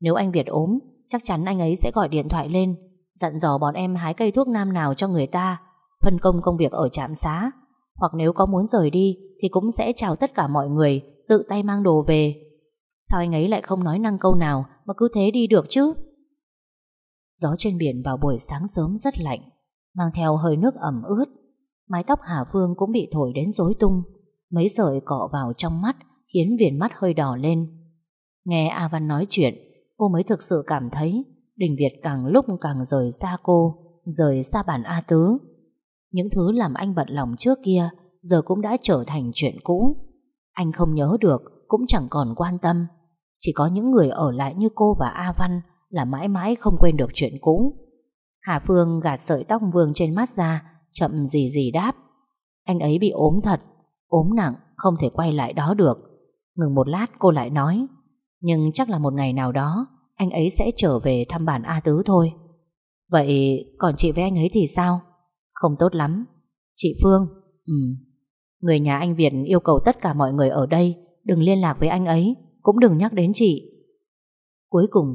Nếu anh Việt ốm, Chắc chắn anh ấy sẽ gọi điện thoại lên, Dặn dò bọn em hái cây thuốc nam nào cho người ta, Phân công công việc ở trạm xá. Hoặc nếu có muốn rời đi Thì cũng sẽ chào tất cả mọi người, Tự tay mang đồ về. Sao anh ấy lại không nói năng câu nào Mà cứ thế đi được chứ? Gió trên biển vào buổi sáng sớm rất lạnh, Mang theo hơi nước ẩm ướt Mái tóc Hà Phương cũng bị thổi đến rối tung. Mấy sợi cọ vào trong mắt, Khiến viền mắt hơi đỏ lên. Nghe A Văn nói chuyện, Cô mới thực sự cảm thấy Đình Việt càng lúc càng rời xa cô, Rời xa bản A Tứ. Những thứ làm anh bận lòng trước kia Giờ cũng đã trở thành chuyện cũ. Anh không nhớ được, Cũng chẳng còn quan tâm. Chỉ có những người ở lại như cô và A Văn Là mãi mãi không quên được chuyện cũ. Hà Phương gạt sợi tóc vương trên mắt ra Chậm gì gì đáp. Anh ấy bị ốm thật, Ốm nặng, không thể quay lại đó được. Ngừng một lát, cô lại nói, Nhưng chắc là một ngày nào đó, Anh ấy sẽ trở về thăm bản A Tứ thôi. Vậy còn chị với anh ấy thì sao? Không tốt lắm. Chị Phương Ừ Người nhà anh Việt yêu cầu tất cả mọi người ở đây Đừng liên lạc với anh ấy, Cũng đừng nhắc đến chị. Cuối cùng,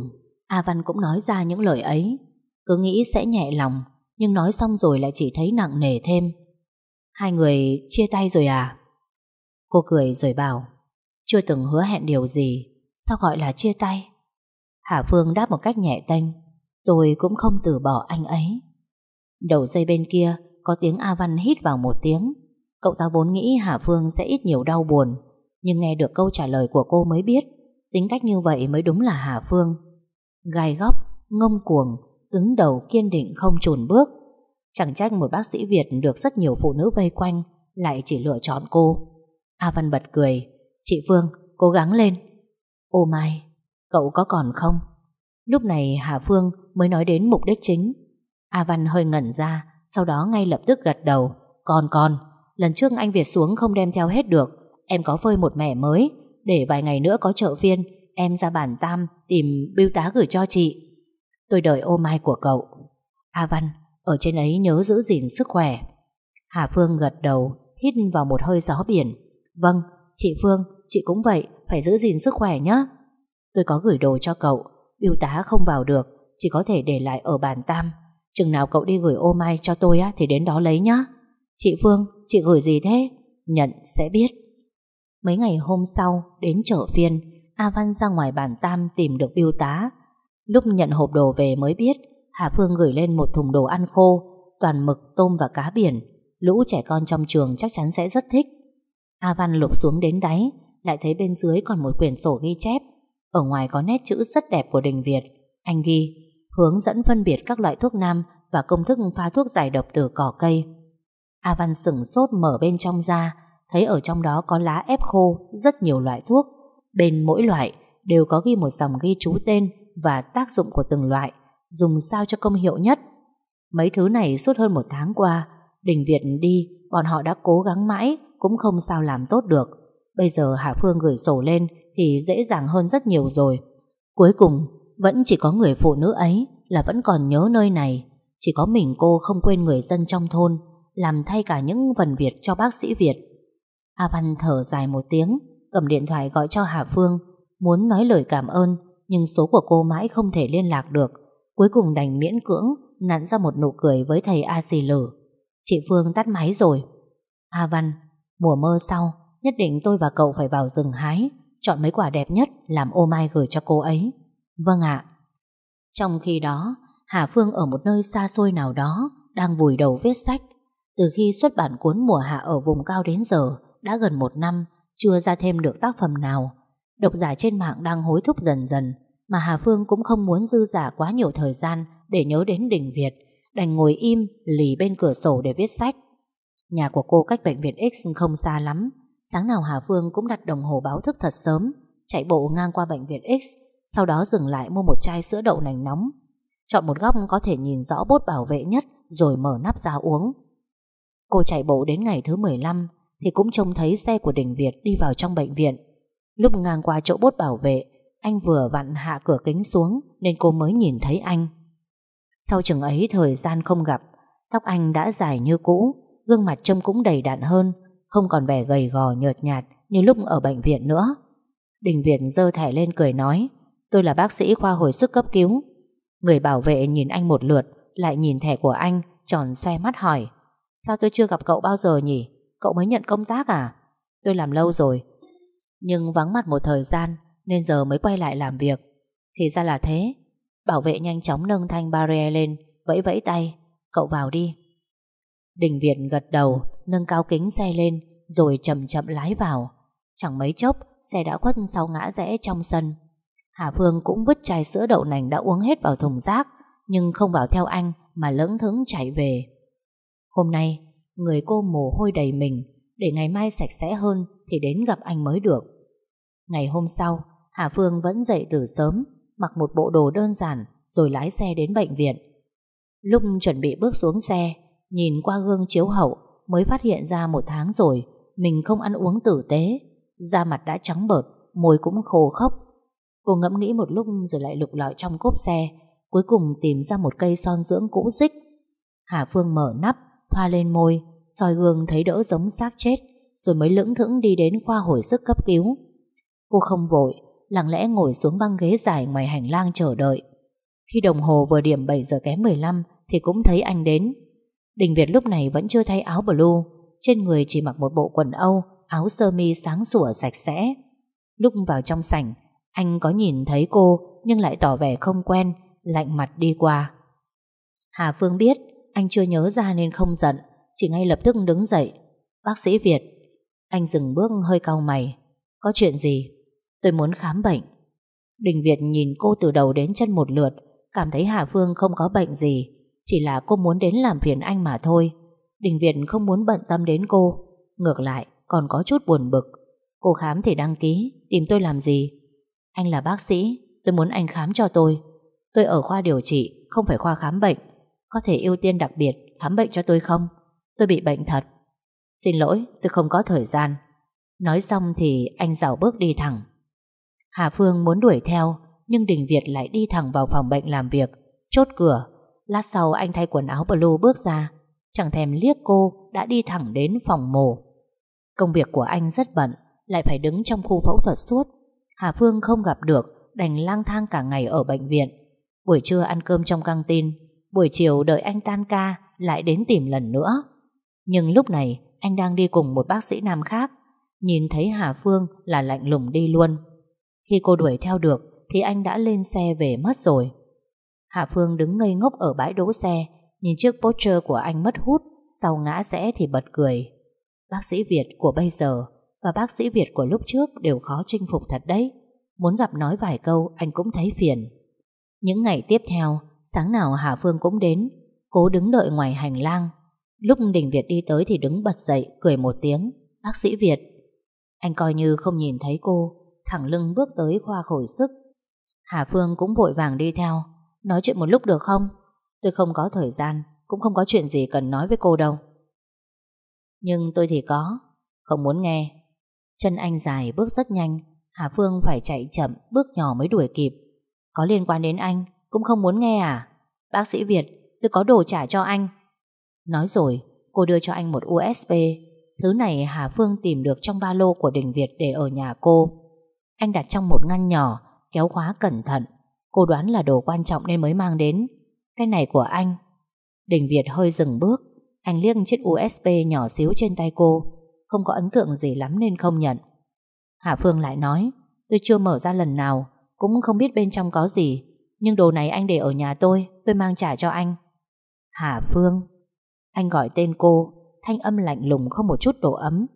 A Văn cũng nói ra những lời ấy, Cứ nghĩ sẽ nhẹ lòng nhưng nói xong rồi lại chỉ thấy nặng nề thêm. Hai người chia tay rồi à? Cô cười rồi bảo Chưa từng hứa hẹn điều gì Sao gọi là chia tay? Hà Phương đáp một cách nhẹ tênh Tôi cũng không từ bỏ anh ấy. Đầu dây bên kia Có tiếng A Văn hít vào một tiếng. Cậu ta vốn nghĩ Hà Phương sẽ ít nhiều đau buồn Nhưng nghe được câu trả lời của cô mới biết Tính cách như vậy mới đúng là Hà Phương. Gai góc, ngông cuồng Cứng đầu kiên định không chùn bước. Chẳng trách một bác sĩ Việt Được rất nhiều phụ nữ vây quanh Lại chỉ lựa chọn cô. A Văn bật cười Chị Phương, cố gắng lên. Ô Mai, cậu có còn không? Lúc này Hà Phương mới nói đến mục đích chính. A Văn hơi ngẩn ra Sau đó ngay lập tức gật đầu Còn còn, lần trước anh Việt xuống không đem theo hết được Em có phơi một mẻ mới Để vài ngày nữa có chợ phiên Em ra bản tam tìm bưu tá gửi cho chị. Tôi đợi ô mai của cậu. A Văn, Ở trên ấy nhớ giữ gìn sức khỏe. Hà Phương gật đầu, Hít vào một hơi gió biển. Vâng chị Phương, Chị cũng vậy, Phải giữ gìn sức khỏe nhé Tôi có gửi đồ cho cậu, biêu tá không vào được Chỉ có thể để lại ở bàn tam. Chừng nào cậu đi gửi ô mai cho tôi á, Thì đến đó lấy nhá. Chị Phương, chị gửi gì thế? Nhận, sẽ biết. Mấy ngày hôm sau, đến chợ phiên, A Văn ra ngoài bàn tam tìm được biêu tá. Lúc nhận hộp đồ về mới biết Hà Phương gửi lên một thùng đồ ăn khô, toàn mực, tôm và cá biển. Lũ trẻ con trong trường chắc chắn sẽ rất thích. A Văn lục xuống đến đáy, lại thấy bên dưới còn một quyển sổ ghi chép. Ở ngoài có nét chữ rất đẹp của Đình Việt. Anh ghi, hướng dẫn phân biệt các loại thuốc nam và công thức pha thuốc giải độc từ cỏ cây. A Văn sửng sốt mở bên trong ra, thấy ở trong đó có lá ép khô, rất nhiều loại thuốc. Bên mỗi loại đều có ghi một dòng ghi chú tên và tác dụng của từng loại, dùng sao cho công hiệu nhất. Mấy thứ này suốt hơn một tháng qua, Đình Việt đi, bọn họ đã cố gắng mãi, cũng không sao làm tốt được. Bây giờ Hà Phương gửi sổ lên thì dễ dàng hơn rất nhiều rồi. Cuối cùng, vẫn chỉ có người phụ nữ ấy là vẫn còn nhớ nơi này. Chỉ có mình cô không quên người dân trong thôn, làm thay cả những vần Việt cho bác sĩ Việt. A Văn thở dài một tiếng, cầm điện thoại gọi cho Hà Phương, muốn nói lời cảm ơn, nhưng số của cô mãi không thể liên lạc được. Cuối cùng đành miễn cưỡng, nặn ra một nụ cười với thầy A Sì lử. Chị Phương tắt máy rồi. A Văn, mùa mơ sau, nhất định tôi và cậu phải vào rừng hái, chọn mấy quả đẹp nhất làm ô mai gửi cho cô ấy. Vâng ạ. Trong khi đó, Hà Phương ở một nơi xa xôi nào đó, đang vùi đầu viết sách. Từ khi xuất bản cuốn mùa hạ ở vùng cao đến giờ, đã gần một năm, chưa ra thêm được tác phẩm nào. Độc giả trên mạng đang hối thúc dần dần, mà Hà Phương cũng không muốn dư giả quá nhiều thời gian để nhớ đến đình Việt, đành ngồi im, lì bên cửa sổ để viết sách. Nhà của cô cách bệnh viện X không xa lắm, sáng nào Hà Phương cũng đặt đồng hồ báo thức thật sớm, chạy bộ ngang qua bệnh viện X, sau đó dừng lại mua một chai sữa đậu nành nóng. Chọn một góc có thể nhìn rõ bốt bảo vệ nhất rồi mở nắp ra uống. Cô chạy bộ đến ngày thứ 15 thì cũng trông thấy xe của Đình Việt đi vào trong bệnh viện. Lúc ngang qua chỗ bốt bảo vệ, anh vừa vặn hạ cửa kính xuống nên cô mới nhìn thấy anh. Sau chừng ấy thời gian không gặp, tóc anh đã dài như cũ, gương mặt trông cũng đầy đặn hơn, không còn vẻ gầy gò nhợt nhạt như lúc ở bệnh viện nữa. Đình Việt giơ thẻ lên cười nói, tôi là bác sĩ khoa hồi sức cấp cứu. Người bảo vệ nhìn anh một lượt, lại nhìn thẻ của anh, tròn xoe mắt hỏi, sao tôi chưa gặp cậu bao giờ nhỉ? Cậu mới nhận công tác à? Tôi làm lâu rồi, nhưng vắng mặt một thời gian nên giờ mới quay lại làm việc. Thì ra là thế. Bảo vệ nhanh chóng nâng thanh barrier lên, vẫy vẫy tay. Cậu vào đi. Đình Việt gật đầu, nâng cao kính xe lên, rồi chậm chậm lái vào. Chẳng mấy chốc, xe đã khuất sau ngã rẽ trong sân. Hà Phương cũng vứt chai sữa đậu nành đã uống hết vào thùng rác, nhưng không vào theo anh mà lững thững chạy về. Hôm nay, người cô mồ hôi đầy mình, để ngày mai sạch sẽ hơn thì đến gặp anh mới được. Ngày hôm sau, Hà Phương vẫn dậy từ sớm, mặc một bộ đồ đơn giản rồi lái xe đến bệnh viện. Lúc chuẩn bị bước xuống xe, nhìn qua gương chiếu hậu mới phát hiện ra một tháng rồi mình không ăn uống tử tế, da mặt đã trắng bợt, môi cũng khô khốc. Cô ngẫm nghĩ một lúc rồi lại lục lọi trong cốp xe, cuối cùng tìm ra một cây son dưỡng cũ xích. Hà Phương mở nắp, thoa lên môi, soi gương thấy đỡ giống xác chết, rồi mới lững thững đi đến khoa hồi sức cấp cứu. Cô không vội, lặng lẽ ngồi xuống băng ghế dài ngoài hành lang chờ đợi. Khi đồng hồ vừa điểm 7 giờ kém 15 thì cũng thấy anh đến. Đình Việt lúc này vẫn chưa thay áo blue, trên người chỉ mặc một bộ quần Âu, áo sơ mi sáng sủa sạch sẽ. Lúc vào trong sảnh, anh có nhìn thấy cô nhưng lại tỏ vẻ không quen, lạnh mặt đi qua. Hà Phương biết anh chưa nhớ ra nên không giận, chỉ ngay lập tức đứng dậy. Bác sĩ Việt, anh dừng bước hơi cau mày. Có chuyện gì? Tôi muốn khám bệnh. Đình Việt nhìn cô từ đầu đến chân một lượt, cảm thấy Hà Phương không có bệnh gì, chỉ là cô muốn đến làm phiền anh mà thôi. Đình Việt không muốn bận tâm đến cô, ngược lại còn có chút buồn bực. Cô khám thì đăng ký, tìm tôi làm gì? Anh là bác sĩ, tôi muốn anh khám cho tôi. Tôi ở khoa điều trị, không phải khoa khám bệnh. Có thể ưu tiên đặc biệt khám bệnh cho tôi không? Tôi bị bệnh thật. Xin lỗi, tôi không có thời gian. Nói xong thì anh rảo bước đi thẳng. Hà Phương muốn đuổi theo, nhưng Đình Việt lại đi thẳng vào phòng bệnh làm việc, chốt cửa. Lát sau anh thay quần áo blue bước ra, chẳng thèm liếc cô đã đi thẳng đến phòng mổ. Công việc của anh rất bận, lại phải đứng trong khu phẫu thuật suốt. Hà Phương không gặp được, đành lang thang cả ngày ở bệnh viện. Buổi trưa ăn cơm trong căng tin, buổi chiều đợi anh tan ca lại đến tìm lần nữa. Nhưng lúc này, anh đang đi cùng một bác sĩ nam khác. Nhìn thấy Hà Phương là lạnh lùng đi luôn. Khi cô đuổi theo được, Thì anh đã lên xe về mất rồi. Hà Phương đứng ngây ngốc ở bãi đỗ xe, Nhìn chiếc Porsche của anh mất hút, Sau ngã rẽ thì bật cười. Bác sĩ Việt của bây giờ Và bác sĩ Việt của lúc trước Đều khó chinh phục thật đấy. Muốn gặp nói vài câu, anh cũng thấy phiền. Những ngày tiếp theo, Sáng nào Hà Phương cũng đến Cố đứng đợi ngoài hành lang. Lúc Đình Việt đi tới thì đứng bật dậy, Cười một tiếng. Bác sĩ Việt. Anh coi như không nhìn thấy cô, Thẳng lưng bước tới khoa khổi sức. Hà Phương cũng vội vàng đi theo. Nói chuyện một lúc được không? Tôi không có thời gian, Cũng không có chuyện gì cần nói với cô đâu. Nhưng tôi thì có, Không muốn nghe. Chân anh dài bước rất nhanh, Hà Phương phải chạy chậm, Bước nhỏ mới đuổi kịp. Có liên quan đến anh, Cũng không muốn nghe à? Bác sĩ Việt, tôi có đồ trả cho anh. Nói rồi, cô đưa cho anh một USB Thứ này Hà Phương tìm được trong ba lô của Đình Việt để ở nhà cô. Anh đặt trong một ngăn nhỏ, Kéo khóa cẩn thận. Cô đoán là đồ quan trọng nên mới mang đến. Cái này của anh. Đình Việt hơi dừng bước. Anh liếc chiếc USB nhỏ xíu trên tay cô. Không có ấn tượng gì lắm nên không nhận. Hà Phương lại nói, Tôi chưa mở ra lần nào, Cũng không biết bên trong có gì. Nhưng đồ này anh để ở nhà tôi Tôi mang trả cho anh. Hà Phương anh gọi tên cô, Thanh âm lạnh lùng không một chút độ ấm.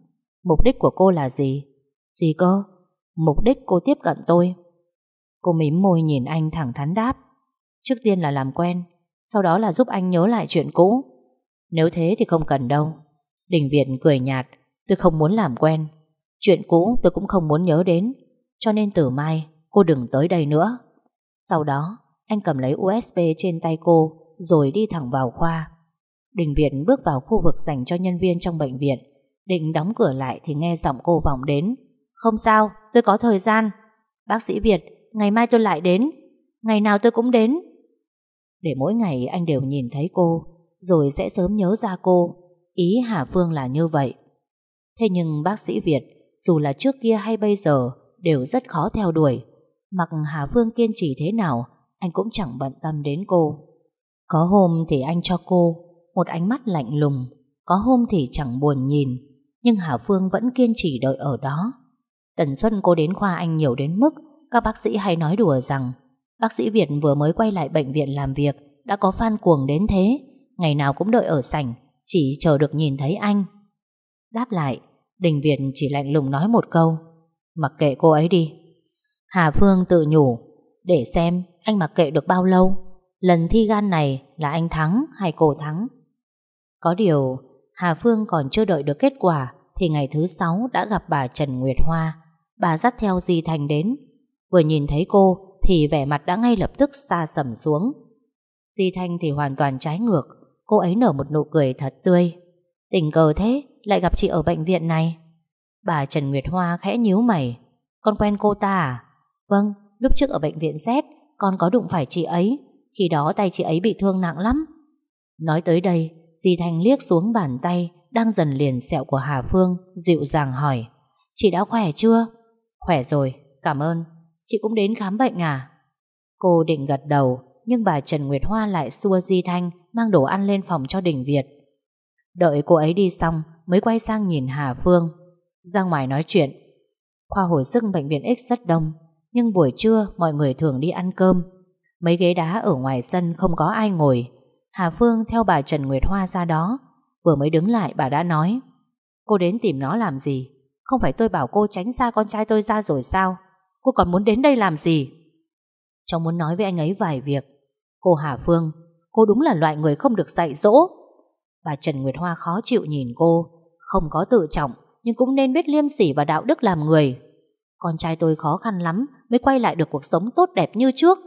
Mục đích của cô là gì? Gì cơ? Mục đích cô tiếp cận tôi. Cô mím môi nhìn anh thẳng thắn đáp. Trước tiên là làm quen, Sau đó là giúp anh nhớ lại chuyện cũ. Nếu thế thì không cần đâu. Đình Việt cười nhạt, Tôi không muốn làm quen. Chuyện cũ tôi cũng không muốn nhớ đến, Cho nên từ mai cô đừng tới đây nữa. Sau đó, Anh cầm lấy USB trên tay cô, Rồi đi thẳng vào khoa. Đình Việt bước vào khu vực dành cho nhân viên trong bệnh viện. Định đóng cửa lại Thì nghe giọng cô vọng đến, Không sao, tôi có thời gian. Bác sĩ Việt, ngày mai tôi lại đến. Ngày nào tôi cũng đến. Để mỗi ngày anh đều nhìn thấy cô, Rồi sẽ sớm nhớ ra cô. Ý Hà Phương là như vậy. Thế nhưng bác sĩ Việt, Dù là trước kia hay bây giờ, Đều rất khó theo đuổi. Mặc Hà Phương kiên trì thế nào, Anh cũng chẳng bận tâm đến cô. Có hôm thì anh cho cô một ánh mắt lạnh lùng Có hôm thì chẳng buồn nhìn Nhưng Hà Phương vẫn kiên trì đợi ở đó Tần Xuân cô đến khoa anh nhiều đến mức các bác sĩ hay nói đùa rằng bác sĩ Việt vừa mới quay lại bệnh viện làm việc đã có fan cuồng đến thế, ngày nào cũng đợi ở sảnh, chỉ chờ được nhìn thấy anh. Đáp lại, Đình Việt chỉ lạnh lùng nói một câu, mặc kệ cô ấy đi. Hà Phương tự nhủ, để xem anh mặc kệ được bao lâu, lần thi gan này là anh thắng hay cô thắng. Có điều, Hà Phương còn chưa đợi được kết quả thì ngày thứ sáu đã gặp bà Trần Nguyệt Hoa. Bà dắt theo Di Thành đến. Vừa nhìn thấy cô Thì vẻ mặt đã ngay lập tức xa sầm xuống. Di Thanh thì hoàn toàn trái ngược. Cô ấy nở một nụ cười thật tươi. Tình cờ thế Lại gặp chị ở bệnh viện này. Bà Trần Nguyệt Hoa khẽ nhíu mày. Con quen cô ta à? Vâng lúc trước ở bệnh viện xét Con có đụng phải chị ấy. Khi đó tay chị ấy bị thương nặng lắm. Nói tới đây Di Thanh liếc xuống bàn tay Đang dần liền sẹo của Hà Phương Dịu dàng hỏi Chị đã khỏe chưa Khỏe rồi cảm ơn Chị cũng đến khám bệnh à? Cô định gật đầu, nhưng bà Trần Nguyệt Hoa lại xua Di Thanh mang đồ ăn lên phòng cho Đình Việt. Đợi cô ấy đi xong mới quay sang nhìn Hà Phương. Ra ngoài nói chuyện. Khoa hồi sức bệnh viện X rất đông, nhưng buổi trưa mọi người thường đi ăn cơm. Mấy ghế đá ở ngoài sân không có ai ngồi. Hà Phương theo bà Trần Nguyệt Hoa ra đó. Vừa mới đứng lại, bà đã nói, Cô đến tìm nó làm gì? Không phải tôi bảo cô tránh xa con trai tôi ra rồi sao? Cô còn muốn đến đây làm gì Cháu muốn nói với anh ấy vài việc Cô Hà Phương, Cô đúng là loại người không được dạy dỗ Bà Trần Nguyệt Hoa khó chịu nhìn cô, Không có tự trọng, Nhưng cũng nên biết liêm sỉ và đạo đức làm người Con trai tôi khó khăn lắm Mới quay lại được cuộc sống tốt đẹp như trước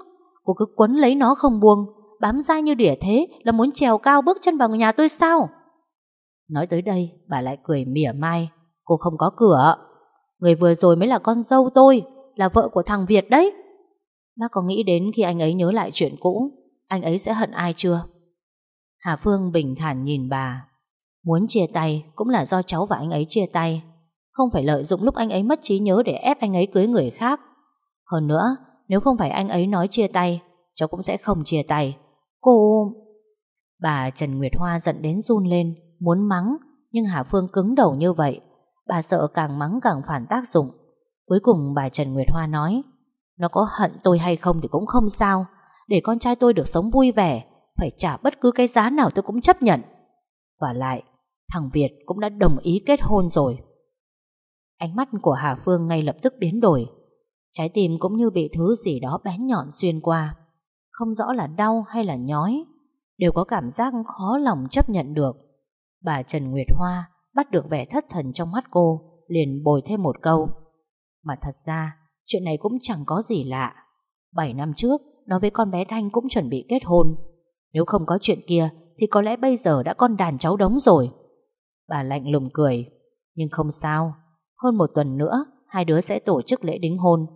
Cô cứ quấn lấy nó không buông Bám dai như đỉa thế Là muốn trèo cao bước chân vào nhà tôi sao Nói tới đây Bà lại cười mỉa mai Cô không có cửa Người vừa rồi mới là con dâu tôi là vợ của thằng Việt đấy. Bác có nghĩ đến khi anh ấy nhớ lại chuyện cũ, anh ấy sẽ hận ai chưa? Hà Phương bình thản nhìn bà. Muốn chia tay cũng là do cháu và anh ấy chia tay. Không phải lợi dụng lúc anh ấy mất trí nhớ để ép anh ấy cưới người khác. Hơn nữa, nếu không phải anh ấy nói chia tay, cháu cũng sẽ không chia tay. Cô... Bà Trần Nguyệt Hoa giận đến run lên, muốn mắng, nhưng Hà Phương cứng đầu như vậy. Bà sợ càng mắng càng phản tác dụng. Cuối cùng bà Trần Nguyệt Hoa nói Nó có hận tôi hay không thì cũng không sao. Để con trai tôi được sống vui vẻ Phải trả bất cứ cái giá nào tôi cũng chấp nhận. Và lại Thằng Việt cũng đã đồng ý kết hôn rồi. Ánh mắt của Hà Phương ngay lập tức biến đổi. Trái tim cũng như bị thứ gì đó bén nhọn xuyên qua. Không rõ là đau hay là nhói, Đều có cảm giác khó lòng chấp nhận được. Bà Trần Nguyệt Hoa Bắt được vẻ thất thần trong mắt cô, Liền bồi thêm một câu. Mà thật ra, Chuyện này cũng chẳng có gì lạ. Bảy năm trước, Nó với con bé Thanh cũng chuẩn bị kết hôn. Nếu không có chuyện kia, Thì có lẽ bây giờ đã con đàn cháu đống rồi. Bà lạnh lùng cười. Nhưng không sao. Hơn một tuần nữa, Hai đứa sẽ tổ chức lễ đính hôn.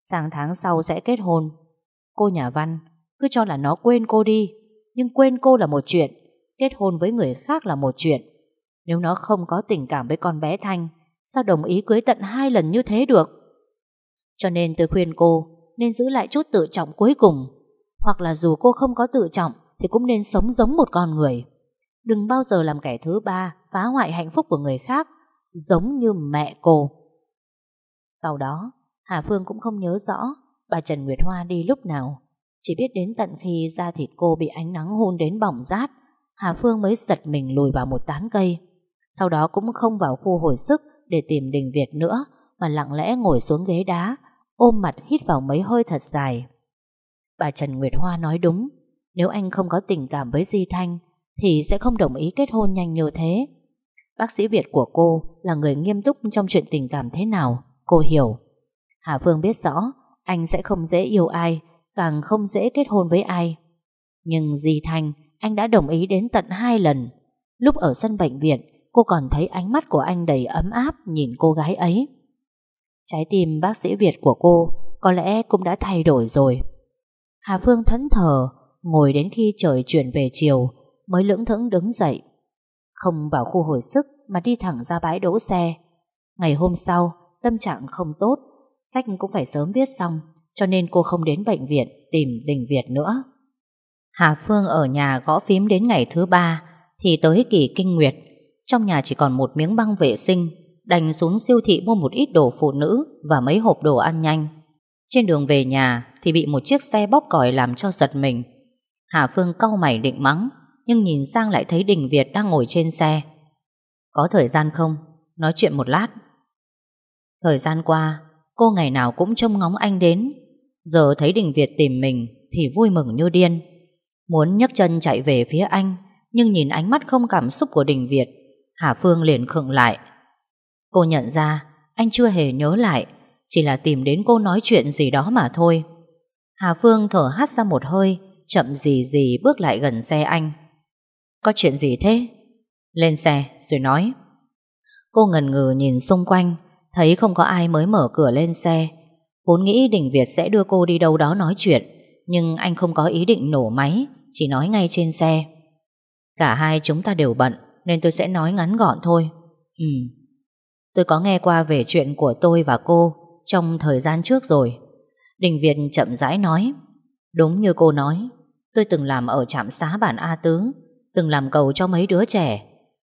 Sang tháng sau sẽ kết hôn. Cô nhà văn cứ cho là nó quên cô đi. Nhưng quên cô là một chuyện, Kết hôn với người khác là một chuyện. Nếu nó không có tình cảm với con bé Thanh, Sao đồng ý cưới tận hai lần như thế được? Cho nên tôi khuyên cô Nên giữ lại chút tự trọng cuối cùng. Hoặc là dù cô không có tự trọng, Thì cũng nên sống giống một con người. Đừng bao giờ làm kẻ thứ ba Phá hoại hạnh phúc của người khác, Giống như mẹ cô. Sau đó, Hà Phương cũng không nhớ rõ Bà Trần Nguyệt Hoa đi lúc nào. Chỉ biết đến tận khi da thịt cô bị ánh nắng hôn đến bỏng rát, Hà Phương mới giật mình lùi vào một tán cây. Sau đó cũng không vào khu hồi sức Để tìm Đình Việt nữa, Mà lặng lẽ ngồi xuống ghế đá, Ôm mặt hít vào mấy hơi thật dài. Bà Trần Nguyệt Hoa nói đúng, Nếu anh không có tình cảm với Di Thanh, Thì sẽ không đồng ý kết hôn nhanh như thế. Bác sĩ Việt của cô Là người nghiêm túc trong chuyện tình cảm thế nào, Cô hiểu. Hà Phương biết rõ, Anh sẽ không dễ yêu ai Càng không dễ kết hôn với ai Nhưng Di Thanh anh đã đồng ý đến tận hai lần. Lúc ở sân bệnh viện, cô còn thấy ánh mắt của anh đầy ấm áp nhìn cô gái ấy. Trái tim bác sĩ Việt của cô có lẽ cũng đã thay đổi rồi. Hà Phương thẫn thờ, ngồi đến khi trời chuyển về chiều, mới lưỡng thững đứng dậy. Không vào khu hồi sức mà đi thẳng ra bãi đỗ xe. Ngày hôm sau, tâm trạng không tốt, sách cũng phải sớm viết xong, cho nên cô không đến bệnh viện tìm Đình Việt nữa. Hà Phương ở nhà gõ phím đến ngày thứ ba thì tới kỳ kinh nguyệt. Trong nhà chỉ còn một miếng băng vệ sinh, đành xuống siêu thị mua một ít đồ phụ nữ và mấy hộp đồ ăn nhanh. Trên đường về nhà thì bị một chiếc xe bóp còi làm cho giật mình. Hà Phương cau mày định mắng, nhưng nhìn sang lại thấy Đình Việt đang ngồi trên xe. Có thời gian không? Nói chuyện một lát. Thời gian qua, cô ngày nào cũng trông ngóng anh đến. Giờ thấy Đình Việt tìm mình thì vui mừng như điên. Muốn nhấc chân chạy về phía anh, Nhưng nhìn ánh mắt không cảm xúc của Đình Việt, Hà Phương liền khựng lại. Cô nhận ra, Anh chưa hề nhớ lại, Chỉ là tìm đến cô nói chuyện gì đó mà thôi. Hà Phương thở hắt ra một hơi, Chậm gì gì bước lại gần xe anh. Có chuyện gì thế? Lên xe, rồi nói. Cô ngần ngừ nhìn xung quanh, Thấy không có ai mới mở cửa lên xe. Vốn nghĩ Đình Việt sẽ đưa cô đi đâu đó nói chuyện, Nhưng anh không có ý định nổ máy, chỉ nói ngay trên xe. Cả hai chúng ta đều bận, Nên tôi sẽ nói ngắn gọn thôi. Ừ Tôi có nghe qua về chuyện của tôi và cô Trong thời gian trước rồi. Đình Việt chậm rãi nói, Đúng như cô nói, Tôi từng làm ở trạm xá bản A Tứ, Từng làm cầu cho mấy đứa trẻ,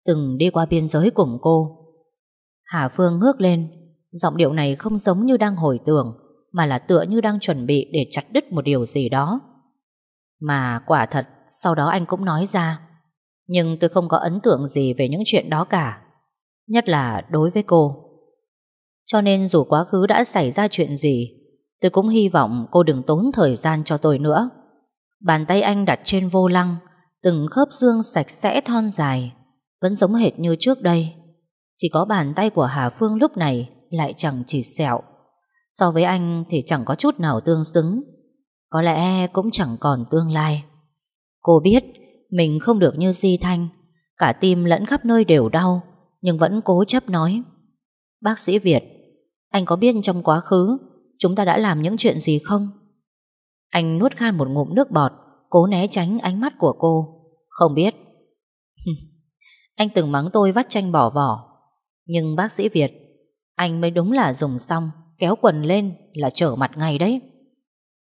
Từng đi qua biên giới cùng cô. Hà Phương ngước lên, Giọng điệu này không giống như đang hồi tưởng. Mà là tựa như đang chuẩn bị Để chặt đứt một điều gì đó. Mà quả thật, sau đó anh cũng nói ra. Nhưng tôi không có ấn tượng gì về những chuyện đó cả, Nhất là đối với cô. Cho nên dù quá khứ đã xảy ra chuyện gì, Tôi cũng hy vọng cô đừng tốn thời gian cho tôi nữa. Bàn tay anh đặt trên vô lăng, Từng khớp xương sạch sẽ thon dài, Vẫn giống hệt như trước đây. Chỉ có bàn tay của Hà Phương lúc này Lại chẳng chỉ sẹo. So với anh thì chẳng có chút nào tương xứng. Có lẽ cũng chẳng còn tương lai. Cô biết Mình không được như Di Thanh. Cả tim lẫn khắp nơi đều đau, Nhưng vẫn cố chấp nói. Bác sĩ Việt, Anh có biết trong quá khứ Chúng ta đã làm những chuyện gì không? Anh nuốt khan một ngụm nước bọt, Cố né tránh ánh mắt của cô. Không biết. Anh từng mắng tôi vắt tranh bỏ vỏ. Nhưng bác sĩ Việt, Anh mới đúng là dùng xong. Kéo quần lên là trở mặt ngay đấy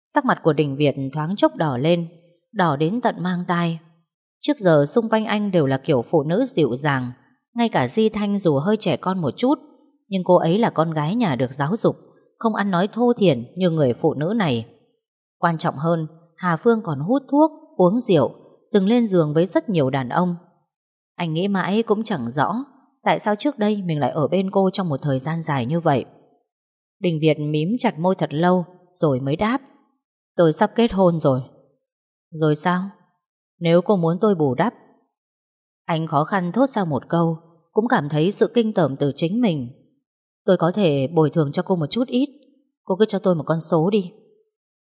Sắc mặt của Đình Việt thoáng chốc đỏ lên Đỏ đến tận mang tai Trước giờ xung quanh anh đều là kiểu phụ nữ dịu dàng Ngay cả Di Thanh dù hơi trẻ con một chút Nhưng cô ấy là con gái nhà được giáo dục không ăn nói thô thiển như người phụ nữ này. Quan trọng hơn, Hà Phương còn hút thuốc, uống rượu, từng lên giường với rất nhiều đàn ông. Anh nghĩ mãi cũng chẳng rõ tại sao trước đây mình lại ở bên cô trong một thời gian dài như vậy. Đình Việt mím chặt môi thật lâu rồi mới đáp. Tôi sắp kết hôn rồi. Rồi sao? Nếu cô muốn tôi bù đắp. Anh khó khăn thốt ra một câu, cũng cảm thấy sự kinh tởm từ chính mình. Tôi có thể bồi thường cho cô một chút ít. Cô cứ cho tôi một con số đi.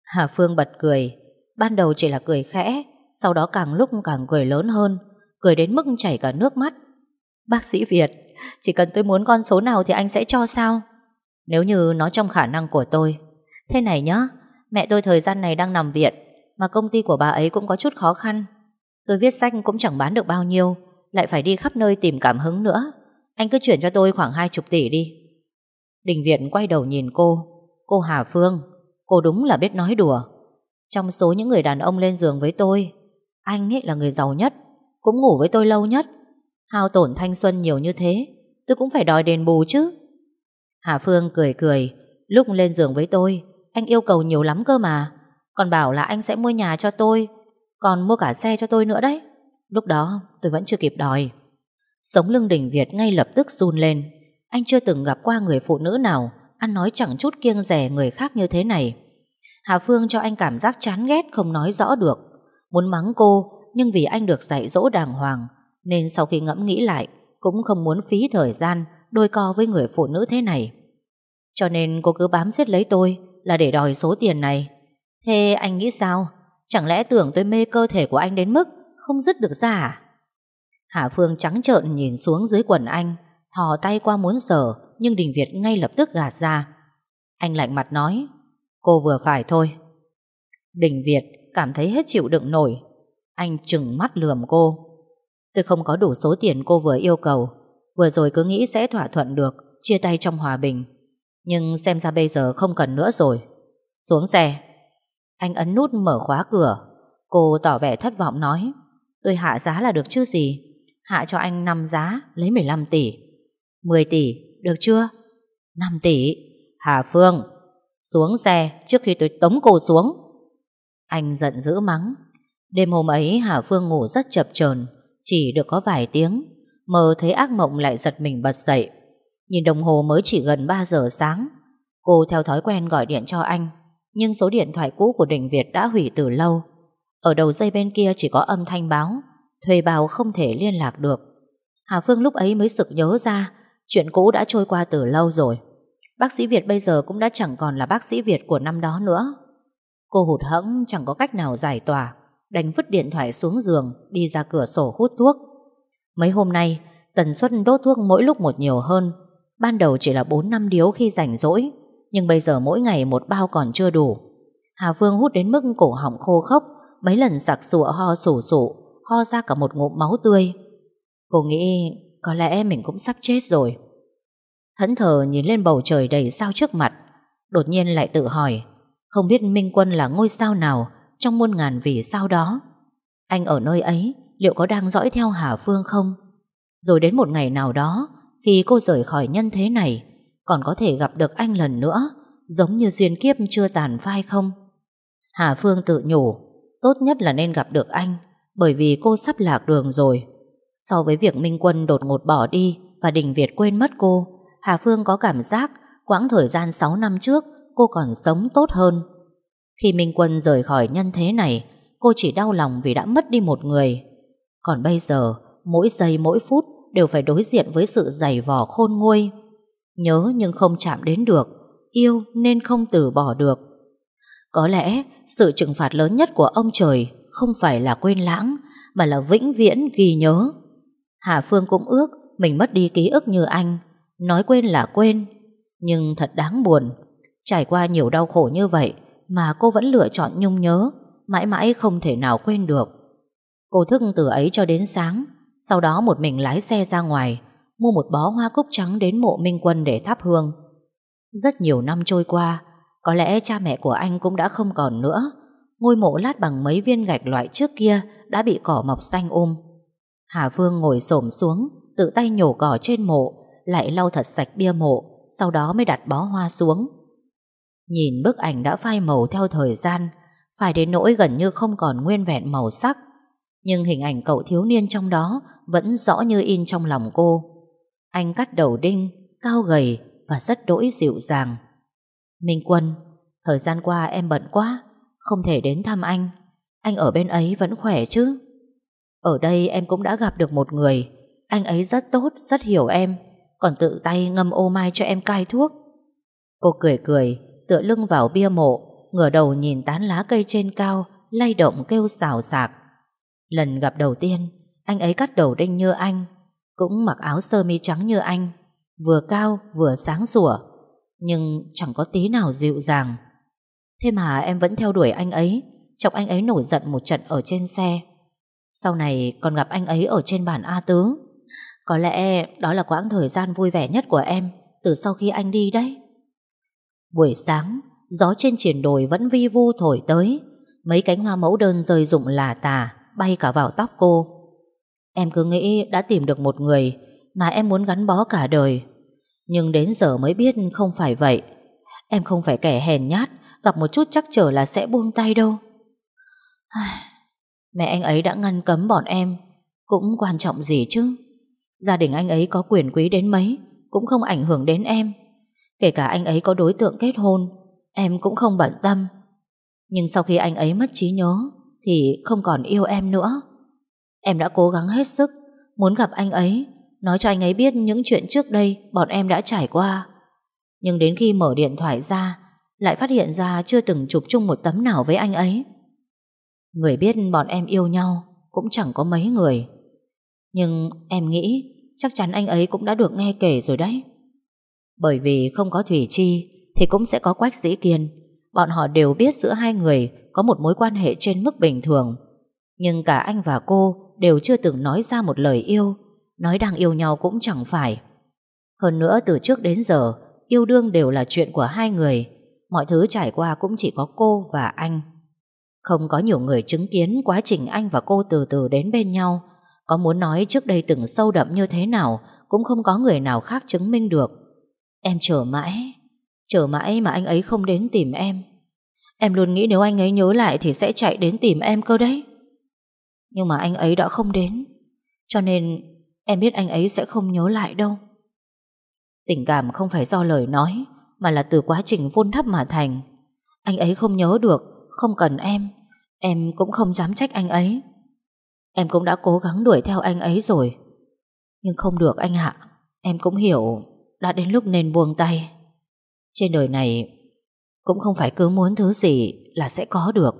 Hà Phương bật cười. Ban đầu chỉ là cười khẽ, sau đó càng lúc càng cười lớn hơn, cười đến mức chảy cả nước mắt. Bác sĩ Việt, chỉ cần tôi muốn con số nào thì anh sẽ cho sao? Nếu như nó trong khả năng của tôi. Thế này nhá, mẹ tôi thời gian này đang nằm viện, mà công ty của bà ấy cũng có chút khó khăn. Tôi viết sách cũng chẳng bán được bao nhiêu, lại phải đi khắp nơi tìm cảm hứng nữa. Anh cứ chuyển cho tôi khoảng hai chục tỷ đi. Đình Việt quay đầu nhìn cô. Cô Hà Phương, cô đúng là biết nói đùa. Trong số những người đàn ông lên giường với tôi, anh ấy là người giàu nhất, cũng ngủ với tôi lâu nhất. Hao tổn thanh xuân nhiều như thế, tôi cũng phải đòi đền bù chứ. Hà Phương cười cười, lúc lên giường với tôi, anh yêu cầu nhiều lắm cơ mà. Còn bảo là anh sẽ mua nhà cho tôi, còn mua cả xe cho tôi nữa đấy. Lúc đó tôi vẫn chưa kịp đòi. Sống lưng đỉnh Việt ngay lập tức run lên. Anh chưa từng gặp qua người phụ nữ nào ăn nói chẳng chút kiêng rẻ người khác như thế này. Hà Phương cho anh cảm giác chán ghét không nói rõ được. Muốn mắng cô, nhưng vì anh được dạy dỗ đàng hoàng, nên sau khi ngẫm nghĩ lại, cũng không muốn phí thời gian đôi co với người phụ nữ thế này. Cho nên cô cứ bám giết lấy tôi là để đòi số tiền này. Thế anh nghĩ sao? Chẳng lẽ tưởng tôi mê cơ thể của anh đến mức không dứt được ra à? Hà Phương trắng trợn nhìn xuống dưới quần anh, thò tay qua muốn sờ, nhưng Đình Việt ngay lập tức gạt ra. Anh lạnh mặt nói, cô vừa phải thôi. Đình Việt cảm thấy hết chịu đựng nổi. Anh trừng mắt lườm cô. Tôi không có đủ số tiền cô vừa yêu cầu. Vừa rồi cứ nghĩ sẽ thỏa thuận được, chia tay trong hòa bình. Nhưng xem ra bây giờ không cần nữa rồi. Xuống xe. Anh ấn nút mở khóa cửa. Cô tỏ vẻ thất vọng nói. Tôi hạ giá là được chứ gì Hạ cho anh 5 giá Lấy 15 tỷ 10 tỷ được chưa 5 tỷ Hà Phương Xuống xe trước khi tôi tống cô xuống Anh giận dữ mắng Đêm hôm ấy Hà Phương ngủ rất chập chờn Chỉ được có vài tiếng Mơ thấy ác mộng lại giật mình bật dậy. Nhìn đồng hồ mới chỉ gần 3 giờ sáng. Cô theo thói quen gọi điện cho anh, Nhưng số điện thoại cũ của Đình Việt đã hủy từ lâu. Ở đầu dây bên kia chỉ có âm thanh báo, Thuê bao không thể liên lạc được. Hà Phương lúc ấy mới sực nhớ ra, Chuyện cũ đã trôi qua từ lâu rồi. Bác sĩ Việt bây giờ cũng đã chẳng còn là bác sĩ Việt của năm đó nữa. Cô hụt hẫng chẳng có cách nào giải tỏa, Đành vứt điện thoại xuống giường, Đi ra cửa sổ hút thuốc. Mấy hôm nay, Tần suất đốt thuốc mỗi lúc một nhiều hơn. Ban đầu chỉ là 4-5 điếu khi rảnh rỗi, Nhưng bây giờ mỗi ngày một bao còn chưa đủ. Hà Phương hút đến mức cổ họng khô khốc, Mấy lần sặc sụa ho sủ sụ, Ho ra cả một ngụm máu tươi. Cô nghĩ có lẽ mình cũng sắp chết rồi. Thẫn thờ nhìn lên bầu trời đầy sao trước mặt, Đột nhiên lại tự hỏi, Không biết Minh Quân là ngôi sao nào Trong muôn ngàn vì sao đó? Anh ở nơi ấy Liệu có đang dõi theo Hà Phương không? Rồi đến một ngày nào đó, Khi cô rời khỏi nhân thế này, Còn có thể gặp được anh lần nữa, Giống như duyên kiếp chưa tàn phai không? Hà Phương tự nhủ, Tốt nhất là nên gặp được anh, Bởi vì cô sắp lạc đường rồi. So với việc Minh Quân đột ngột bỏ đi Và Đình Việt quên mất cô, Hà Phương có cảm giác Quãng thời gian 6 năm trước Cô còn sống tốt hơn. Khi Minh Quân rời khỏi nhân thế này, Cô chỉ đau lòng vì đã mất đi một người. Còn bây giờ Mỗi giây mỗi phút Đều phải đối diện với sự dày vò khôn nguôi Nhớ nhưng không chạm đến được Yêu nên không từ bỏ được có lẽ sự trừng phạt lớn nhất của ông trời không phải là quên lãng mà là vĩnh viễn ghi nhớ. Hà Phương cũng ước mình mất đi ký ức như anh, nói quên là quên, nhưng thật đáng buồn. Trải qua nhiều đau khổ như vậy mà cô vẫn lựa chọn nhung nhớ, mãi mãi không thể nào quên được. Cô thức từ ấy cho đến sáng, sau đó một mình lái xe ra ngoài, mua một bó hoa cúc trắng đến mộ Minh Quân để thắp hương. Rất nhiều năm trôi qua, có lẽ cha mẹ của anh cũng đã không còn nữa Ngôi mộ lát bằng mấy viên gạch loại trước kia Đã bị cỏ mọc xanh um Hà Phương ngồi xổm xuống Tự tay nhổ cỏ trên mộ Lại lau thật sạch bia mộ Sau đó mới đặt bó hoa xuống Nhìn bức ảnh đã phai màu theo thời gian, phải đến nỗi gần như không còn nguyên vẹn màu sắc. Nhưng hình ảnh cậu thiếu niên trong đó vẫn rõ như in trong lòng cô. Anh cắt đầu đinh, cao gầy và rất đỗi dịu dàng. Minh Quân, thời gian qua em bận quá, không thể đến thăm anh. Anh ở bên ấy vẫn khỏe chứ? Ở đây em cũng đã gặp được một người, anh ấy rất tốt, rất hiểu em, còn tự tay ngâm ô mai cho em cai thuốc. Cô cười cười, tựa lưng vào bia mộ, ngửa đầu nhìn tán lá cây trên cao, lay động kêu xào xạc. Lần gặp đầu tiên, anh ấy cắt đầu đinh như anh, cũng mặc áo sơ mi trắng như anh, vừa cao vừa sáng sủa, nhưng chẳng có tí nào dịu dàng. Thế mà em vẫn theo đuổi anh ấy, chọc anh ấy nổi giận một trận ở trên xe. Sau này còn gặp anh ấy ở trên bản A Tứ. Có lẽ đó là quãng thời gian vui vẻ nhất của em từ sau khi anh đi đấy. Buổi sáng, gió trên triển đồi vẫn vi vu thổi tới, mấy cánh hoa mẫu đơn rơi rụng là tà, bay cả vào tóc cô. Em cứ nghĩ đã tìm được một người mà em muốn gắn bó cả đời. Nhưng đến giờ mới biết không phải vậy. Em không phải kẻ hèn nhát, gặp một chút chắc trở là sẽ buông tay đâu. Mẹ anh ấy đã ngăn cấm bọn em, cũng quan trọng gì chứ. Gia đình anh ấy có quyền quý đến mấy, cũng không ảnh hưởng đến em. Kể cả anh ấy có đối tượng kết hôn, em cũng không bận tâm. Nhưng sau khi anh ấy mất trí nhớ, thì không còn yêu em nữa. Em đã cố gắng hết sức, muốn gặp anh ấy, nói cho anh ấy biết những chuyện trước đây bọn em đã trải qua. Nhưng đến khi mở điện thoại ra, lại phát hiện ra chưa từng chụp chung một tấm nào với anh ấy. Người biết bọn em yêu nhau cũng chẳng có mấy người. Nhưng em nghĩ chắc chắn anh ấy cũng đã được nghe kể rồi đấy. Bởi vì không có Thủy Chi thì cũng sẽ có Quách Sĩ Kiên. Bọn họ đều biết giữa hai người có một mối quan hệ trên mức bình thường. Nhưng cả anh và cô đều chưa từng nói ra một lời yêu. Nói đang yêu nhau cũng chẳng phải. Hơn nữa từ trước đến giờ yêu đương đều là chuyện của hai người. Mọi thứ trải qua cũng chỉ có cô và anh. Không có nhiều người chứng kiến quá trình anh và cô từ từ đến bên nhau. Có muốn nói trước đây từng sâu đậm như thế nào cũng không có người nào khác chứng minh được. Em chờ mãi, chờ mãi mà anh ấy không đến tìm em. Em luôn nghĩ nếu anh ấy nhớ lại thì sẽ chạy đến tìm em cơ đấy. Nhưng mà anh ấy đã không đến. Cho nên em biết anh ấy sẽ không nhớ lại đâu. Tình cảm không phải do lời nói mà là từ quá trình vun thắp mà thành. Anh ấy không nhớ được, không cần em. Em cũng không dám trách anh ấy. Em cũng đã cố gắng đuổi theo anh ấy rồi. Nhưng không được anh ạ. Em cũng hiểu đã đến lúc nên buông tay. Trên đời này cũng không phải cứ muốn thứ gì là sẽ có được.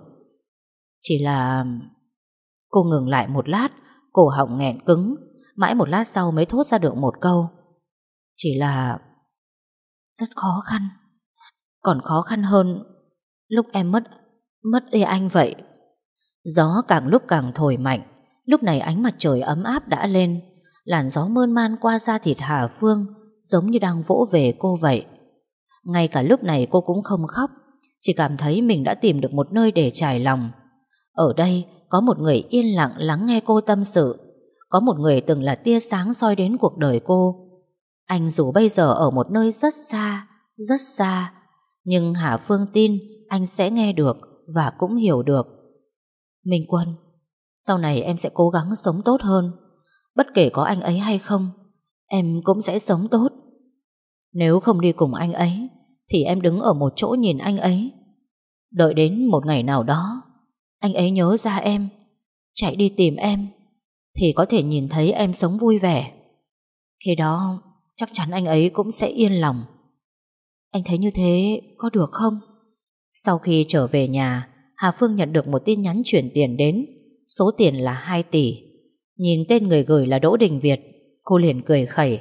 Chỉ là... Cô ngừng lại một lát, cổ họng nghẹn cứng, mãi một lát sau mới thốt ra được một câu. Chỉ là... Rất khó khăn. Còn khó khăn hơn lúc em mất mất đi anh vậy. Gió càng lúc càng thổi mạnh, lúc này ánh mặt trời ấm áp đã lên, làn gió mơn man qua da thịt Hà Phương, giống như đang vỗ về cô vậy. Ngay cả lúc này cô cũng không khóc, chỉ cảm thấy mình đã tìm được một nơi để trải lòng. Ở đây có một người yên lặng lắng nghe cô tâm sự, có một người từng là tia sáng soi đến cuộc đời cô. Anh dù bây giờ ở một nơi rất xa, rất xa, nhưng Hà Phương tin anh sẽ nghe được và cũng hiểu được. Minh Quân, sau này em sẽ cố gắng sống tốt hơn. Bất kể có anh ấy hay không, em cũng sẽ sống tốt. Nếu không đi cùng anh ấy, thì em đứng ở một chỗ nhìn anh ấy. Đợi đến một ngày nào đó, anh ấy nhớ ra em, chạy đi tìm em, thì có thể nhìn thấy em sống vui vẻ. Khi đó, chắc chắn anh ấy cũng sẽ yên lòng. Anh thấy như thế có được không? Sau khi trở về nhà, Hà Phương nhận được một tin nhắn chuyển tiền đến, số tiền là 2 tỷ. Nhìn tên người gửi là Đỗ Đình Việt, cô liền cười khẩy.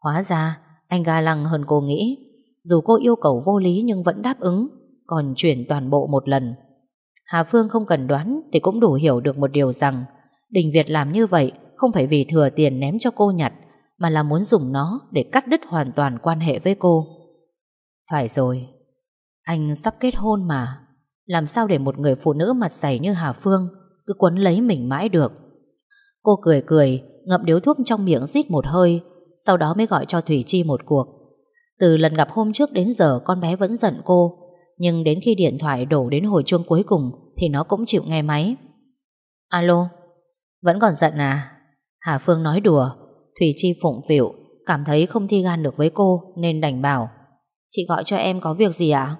Hóa ra, anh ga lăng hơn cô nghĩ. Dù cô yêu cầu vô lý nhưng vẫn đáp ứng, còn chuyển toàn bộ một lần. Hà Phương không cần đoán thì cũng đủ hiểu được một điều rằng Đình Việt làm như vậy không phải vì thừa tiền ném cho cô nhặt, mà là muốn dùng nó để cắt đứt hoàn toàn quan hệ với cô. Phải rồi, anh sắp kết hôn mà, làm sao để một người phụ nữ mặt dày như Hà Phương cứ quấn lấy mình mãi được. Cô cười cười, ngậm điếu thuốc trong miệng rít một hơi, sau đó mới gọi cho Thủy Chi một cuộc. Từ lần gặp hôm trước đến giờ con bé vẫn giận cô, Nhưng đến khi điện thoại đổ đến hồi chuông cuối cùng Thì nó cũng chịu nghe máy. Alo Vẫn còn giận à? Hà Phương nói đùa. Thủy Chi phụng phịu Cảm thấy không thi gan được với cô Nên đành bảo Chị gọi cho em có việc gì ạ?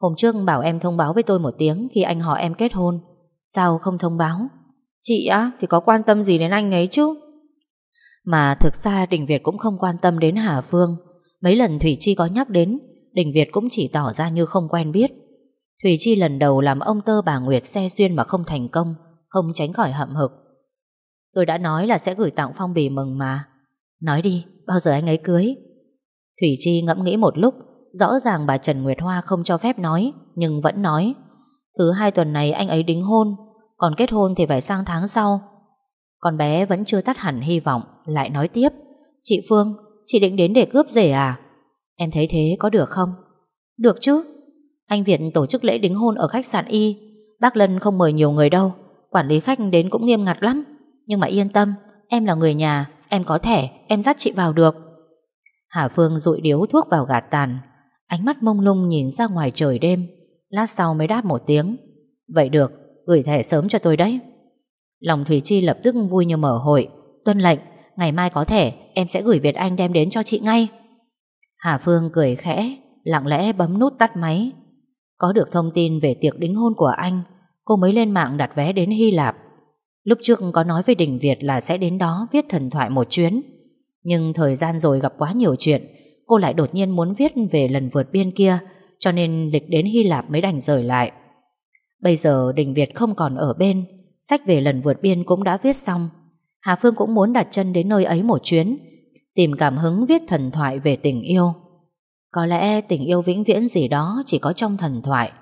Hôm trước bảo em thông báo với tôi một tiếng Khi anh hỏi em kết hôn. Sao không thông báo? Chị á thì có quan tâm gì đến anh ấy chứ? Mà thực ra Đình Việt cũng không quan tâm đến Hà Phương. Mấy lần Thủy Chi có nhắc đến Đình Việt cũng chỉ tỏ ra như không quen biết. Thủy Chi lần đầu làm ông tơ bà Nguyệt xe duyên mà không thành công Không tránh khỏi hậm hực. Tôi đã nói là sẽ gửi tặng phong bì mừng mà. Nói đi, bao giờ anh ấy cưới? Thủy Chi ngẫm nghĩ một lúc Rõ ràng bà Trần Nguyệt Hoa không cho phép nói Nhưng vẫn nói. Thứ hai tuần này anh ấy đính hôn Còn kết hôn thì phải sang tháng sau. Con bé vẫn chưa tắt hẳn hy vọng Lại nói tiếp. Chị Phương, chị định đến để cướp rể à? Em thấy thế có được không? Được chứ. Anh Việt tổ chức lễ đính hôn ở khách sạn Y. Bác Lân không mời nhiều người đâu. Quản lý khách đến cũng nghiêm ngặt lắm. Nhưng mà yên tâm Em là người nhà Em có thẻ Em dắt chị vào được. Hà Phương rụi điếu thuốc vào gạt tàn. Ánh mắt mông lung nhìn ra ngoài trời đêm. Lát sau mới đáp một tiếng. Vậy được, gửi thẻ sớm cho tôi đấy. Lòng Thủy Chi lập tức vui như mở hội. Tuân lệnh, ngày mai có thể Em sẽ gửi Việt Anh đem đến cho chị ngay. Hà Phương cười khẽ Lặng lẽ bấm nút tắt máy. Có được thông tin về tiệc đính hôn của anh Cô mới lên mạng đặt vé đến Hy Lạp. Lúc trước có nói với Đình Việt là sẽ đến đó viết thần thoại một chuyến. Nhưng thời gian rồi gặp quá nhiều chuyện Cô lại đột nhiên muốn viết về lần vượt biên kia Cho nên lịch đến Hy Lạp mới đành rời lại. Bây giờ Đình Việt không còn ở bên Sách về lần vượt biên cũng đã viết xong. Hà Phương cũng muốn đặt chân đến nơi ấy một chuyến, Tìm cảm hứng viết thần thoại về tình yêu. Có lẽ tình yêu vĩnh viễn gì đó chỉ có trong thần thoại.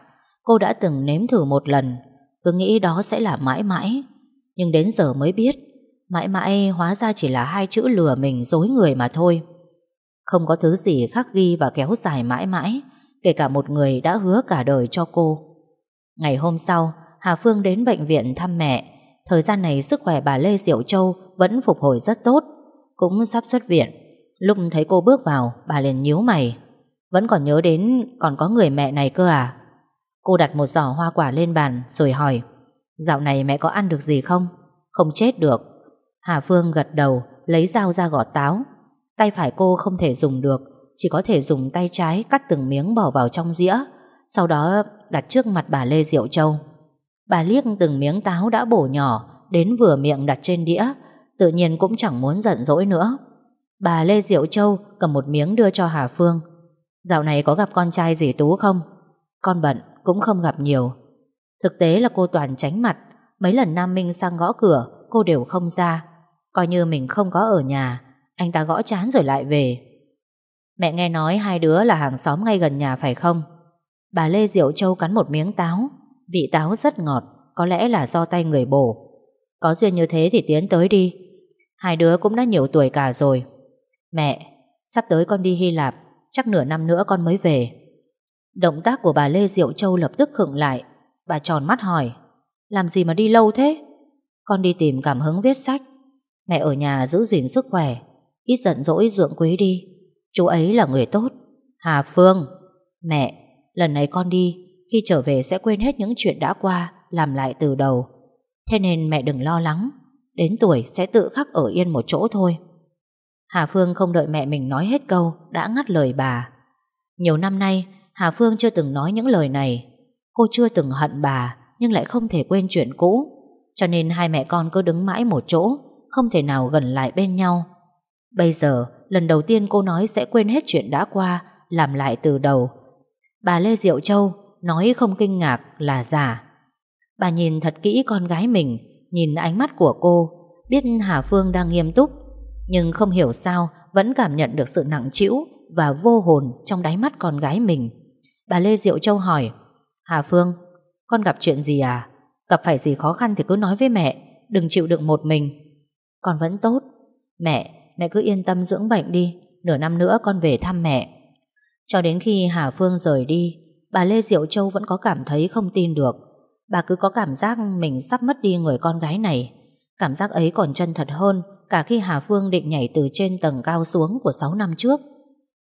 Cô đã từng nếm thử một lần, Cứ nghĩ đó sẽ là mãi mãi. Nhưng đến giờ mới biết, Mãi mãi hóa ra chỉ là hai chữ lừa mình dối người mà thôi. Không có thứ gì khắc ghi và kéo dài mãi mãi, Kể cả một người đã hứa cả đời cho cô. Ngày hôm sau Hà Phương đến bệnh viện thăm mẹ. Thời gian này sức khỏe bà Lê Diệu Châu Vẫn phục hồi rất tốt, Cũng sắp xuất viện. Lúc thấy cô bước vào, Bà liền nhíu mày. Vẫn còn nhớ đến còn có người mẹ này cơ à? Cô đặt một giỏ hoa quả lên bàn Rồi hỏi, Dạo này mẹ có ăn được gì không? Không chết được. Hà Phương gật đầu, lấy dao ra gọt táo. Tay phải cô không thể dùng được, Chỉ có thể dùng tay trái cắt từng miếng bỏ vào trong dĩa, Sau đó đặt trước mặt bà Lê Diệu Châu. Bà liếc từng miếng táo đã bổ nhỏ, Đến vừa miệng đặt trên đĩa, Tự nhiên cũng chẳng muốn giận dỗi nữa. Bà Lê Diệu Châu cầm một miếng đưa cho Hà Phương. Dạo này có gặp con trai gì Tú không? Con bận, cũng không gặp nhiều. Thực tế là cô toàn tránh mặt, Mấy lần Nam Minh sang gõ cửa, Cô đều không ra. Coi như mình không có ở nhà, Anh ta gõ chán rồi lại về. Mẹ nghe nói hai đứa là hàng xóm ngay gần nhà phải không? Bà Lê Diệu Châu cắn một miếng táo. Vị táo rất ngọt, Có lẽ là do tay người bổ. Có duyên như thế thì tiến tới đi. Hai đứa cũng đã nhiều tuổi cả rồi. Mẹ, Sắp tới con đi Hy Lạp, Chắc nửa năm nữa con mới về. Động tác của bà Lê Diệu Châu lập tức khựng lại. Bà tròn mắt hỏi, Làm gì mà đi lâu thế? Con đi tìm cảm hứng viết sách. Mẹ ở nhà giữ gìn sức khỏe, Ít giận dỗi dưỡng quý đi. Chú ấy là người tốt. Hà Phương, Mẹ, Lần này con đi khi trở về sẽ quên hết những chuyện đã qua, Làm lại từ đầu. Thế nên mẹ đừng lo lắng, Đến tuổi sẽ tự khắc ở yên một chỗ thôi. Hà Phương không đợi mẹ mình nói hết câu, Đã ngắt lời bà. Nhiều năm nay, Hà Phương chưa từng nói những lời này. Cô chưa từng hận bà, Nhưng lại không thể quên chuyện cũ. Cho nên hai mẹ con cứ đứng mãi một chỗ, Không thể nào gần lại bên nhau. Bây giờ, lần đầu tiên cô nói sẽ quên hết chuyện đã qua, Làm lại từ đầu. Bà Lê Diệu Châu nói không kinh ngạc là giả. Bà nhìn thật kỹ con gái mình, nhìn ánh mắt của cô, biết Hà Phương đang nghiêm túc, nhưng không hiểu sao vẫn cảm nhận được sự nặng trĩu và vô hồn trong đáy mắt con gái mình. Bà Lê Diệu Châu hỏi, Hà Phương, con gặp chuyện gì à? Gặp phải gì khó khăn thì cứ nói với mẹ, đừng chịu đựng một mình. Con vẫn tốt. Mẹ, mẹ cứ yên tâm dưỡng bệnh đi, nửa năm nữa con về thăm mẹ. Cho đến khi Hà Phương rời đi, bà Lê Diệu Châu vẫn có cảm thấy không tin được. Bà cứ có cảm giác mình sắp mất đi người con gái này. Cảm giác ấy còn chân thật hơn cả khi Hà Phương định nhảy từ trên tầng cao xuống của 6 năm trước.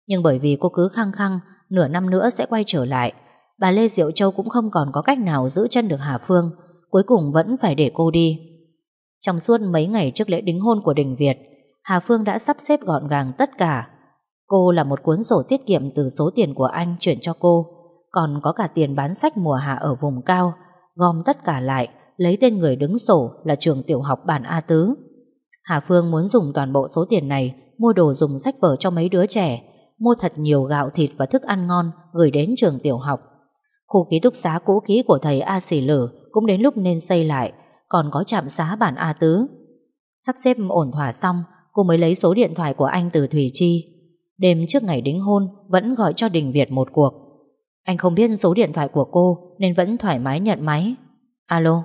Nhưng bởi vì cô cứ khăng khăng nửa năm nữa sẽ quay trở lại, bà Lê Diệu Châu cũng không còn có cách nào giữ chân được Hà Phương, cuối cùng vẫn phải để cô đi. Trong suốt mấy ngày trước lễ đính hôn của Đình Việt, Hà Phương đã sắp xếp gọn gàng tất cả. Cô là một cuốn sổ tiết kiệm từ số tiền của anh chuyển cho cô, còn có cả tiền bán sách mùa hạ ở vùng cao, gom tất cả lại, lấy tên người đứng sổ là trường tiểu học bản A Tứ. Hà Phương muốn dùng toàn bộ số tiền này mua đồ dùng sách vở cho mấy đứa trẻ, mua thật nhiều gạo thịt và thức ăn ngon gửi đến trường tiểu học. Khu ký túc xá cũ ký của thầy A Sỉ Lử cũng đến lúc nên xây lại, còn có trạm xá bản A Tứ. Sắp xếp ổn thỏa xong, cô mới lấy số điện thoại của anh từ Thủy Chi. Đêm trước ngày đính hôn vẫn gọi cho Đình Việt một cuộc. Anh không biết số điện thoại của cô nên vẫn thoải mái nhận máy. Alo.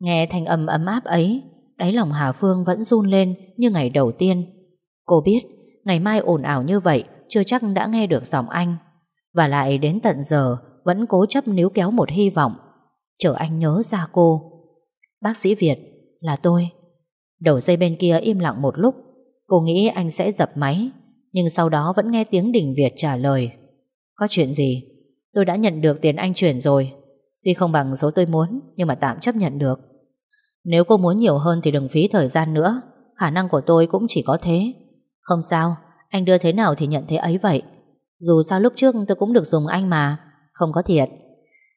Nghe thanh âm ấm áp ấy, đáy lòng Hà Phương vẫn run lên như ngày đầu tiên. Cô biết, ngày mai ồn ào như vậy chưa chắc đã nghe được giọng anh. Và lại đến tận giờ vẫn cố chấp níu kéo một hy vọng. Chờ anh nhớ ra cô. Bác sĩ Việt, là tôi. Đầu dây bên kia im lặng một lúc. Cô nghĩ anh sẽ dập máy, nhưng sau đó vẫn nghe tiếng Đình Việt trả lời. Có chuyện gì? Tôi đã nhận được tiền anh chuyển rồi. Tuy không bằng số tôi muốn, nhưng mà tạm chấp nhận được. Nếu cô muốn nhiều hơn thì đừng phí thời gian nữa. Khả năng của tôi cũng chỉ có thế. Không sao, anh đưa thế nào thì nhận thế ấy vậy. Dù sao lúc trước tôi cũng được dùng anh mà. Không có thiệt.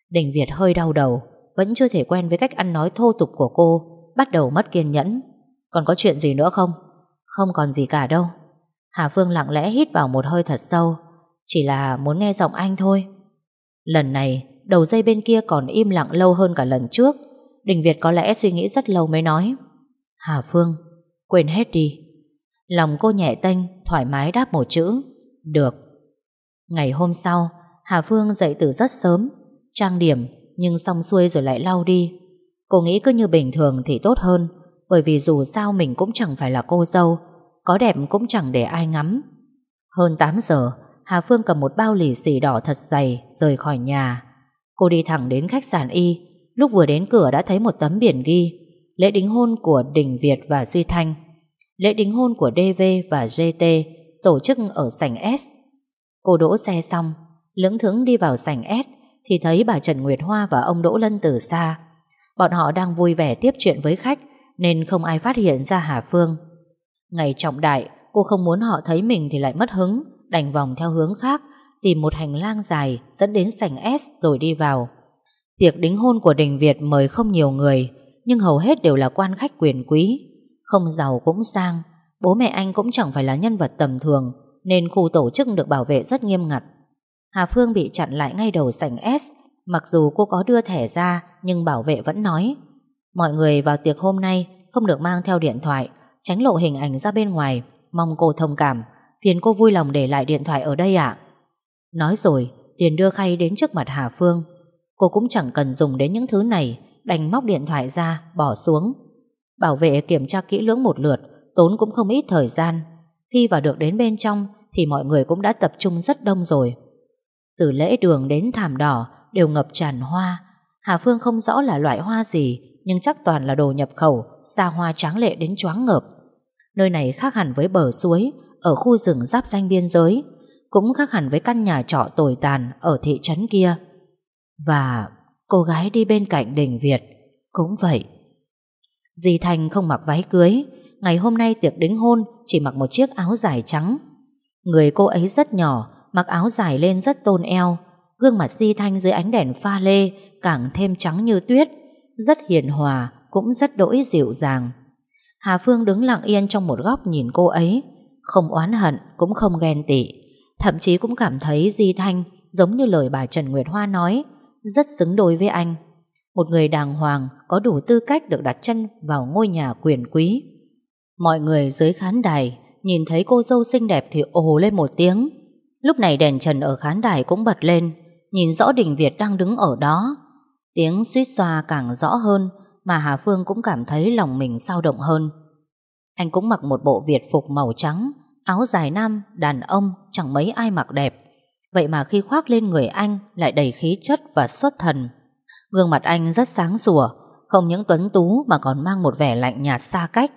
Đình Việt hơi đau đầu, vẫn chưa thể quen với cách ăn nói thô tục của cô, bắt đầu mất kiên nhẫn. Còn có chuyện gì nữa không? Không còn gì cả đâu. Hà Phương lặng lẽ hít vào một hơi thật sâu, chỉ là muốn nghe giọng anh thôi. Lần này, đầu dây bên kia còn im lặng lâu hơn cả lần trước. Đình Việt có lẽ suy nghĩ rất lâu mới nói. Hà Phương, quên hết đi. Lòng cô nhẹ tênh, thoải mái đáp một chữ. Được. Ngày hôm sau, Hà Phương dậy từ rất sớm, trang điểm, nhưng xong xuôi rồi lại lau đi. Cô nghĩ cứ như bình thường thì tốt hơn, bởi vì dù sao mình cũng chẳng phải là cô dâu, có đẹp cũng chẳng để ai ngắm. Hơn 8 giờ, Hà Phương cầm một bao lì xì đỏ thật dày rời khỏi nhà. Cô đi thẳng đến khách sạn Y, lúc vừa đến cửa đã thấy một tấm biển ghi lễ đính hôn của Đình Việt và Duy Thanh. Lễ đính hôn của DV và GT tổ chức ở sảnh S. Cô đỗ xe xong, lững thững đi vào sảnh S thì thấy bà Trần Nguyệt Hoa và ông Đỗ Lân từ xa. Bọn họ đang vui vẻ tiếp chuyện với khách nên không ai phát hiện ra Hà Phương. Ngày trọng đại, cô không muốn họ thấy mình thì lại mất hứng, đành vòng theo hướng khác, tìm một hành lang dài dẫn đến sảnh S rồi đi vào. Tiệc đính hôn của Đình Việt mời không nhiều người, nhưng hầu hết đều là quan khách quyền quý. Không giàu cũng sang, bố mẹ anh cũng chẳng phải là nhân vật tầm thường, nên khu tổ chức được bảo vệ rất nghiêm ngặt. Hà Phương bị chặn lại ngay đầu sảnh S, mặc dù cô có đưa thẻ ra, nhưng bảo vệ vẫn nói Mọi người vào tiệc hôm nay không được mang theo điện thoại, tránh lộ hình ảnh ra bên ngoài, mong cô thông cảm, phiền cô vui lòng để lại điện thoại ở đây ạ. Nói rồi, liền đưa khay đến trước mặt Hà Phương. Cô cũng chẳng cần dùng đến những thứ này, đành móc điện thoại ra, bỏ xuống. Bảo vệ kiểm tra kỹ lưỡng một lượt, tốn cũng không ít thời gian. Khi vào được đến bên trong, thì mọi người cũng đã tập trung rất đông rồi. Từ lễ đường đến thảm đỏ đều ngập tràn hoa. Hà Phương không rõ là loại hoa gì, nhưng chắc toàn là đồ nhập khẩu, xa hoa tráng lệ đến choáng ngợp. Nơi này khác hẳn với bờ suối, ở khu rừng giáp danh biên giới, cũng khác hẳn với căn nhà trọ tồi tàn ở thị trấn kia. Và cô gái đi bên cạnh đình Việt cũng vậy. Di Thành không mặc váy cưới, ngày hôm nay tiệc đính hôn chỉ mặc một chiếc áo dài trắng. Người cô ấy rất nhỏ, mặc áo dài lên rất tôn eo, gương mặt Di Thanh dưới ánh đèn pha lê càng thêm trắng như tuyết, rất hiền hòa, cũng rất đỗi dịu dàng. Hà Phương đứng lặng yên trong một góc nhìn cô ấy, không oán hận, cũng không ghen tị, thậm chí cũng cảm thấy Di Thanh giống như lời bà Trần Nguyệt Hoa nói, rất xứng đôi với anh. Một người đàng hoàng có đủ tư cách được đặt chân vào ngôi nhà quyền quý. Mọi người dưới khán đài nhìn thấy cô dâu xinh đẹp thì ồ lên một tiếng. Lúc này đèn trần ở khán đài cũng bật lên, nhìn rõ Đình Việt đang đứng ở đó. Tiếng suýt xoa càng rõ hơn mà Hà Phương cũng cảm thấy lòng mình sao động hơn. Anh cũng mặc một bộ Việt phục màu trắng, áo dài nam, đàn ông chẳng mấy ai mặc đẹp. Vậy mà khi khoác lên người anh lại đầy khí chất và xuất thần. Gương mặt anh rất sáng sủa, không những tuấn tú mà còn mang một vẻ lạnh nhạt xa cách,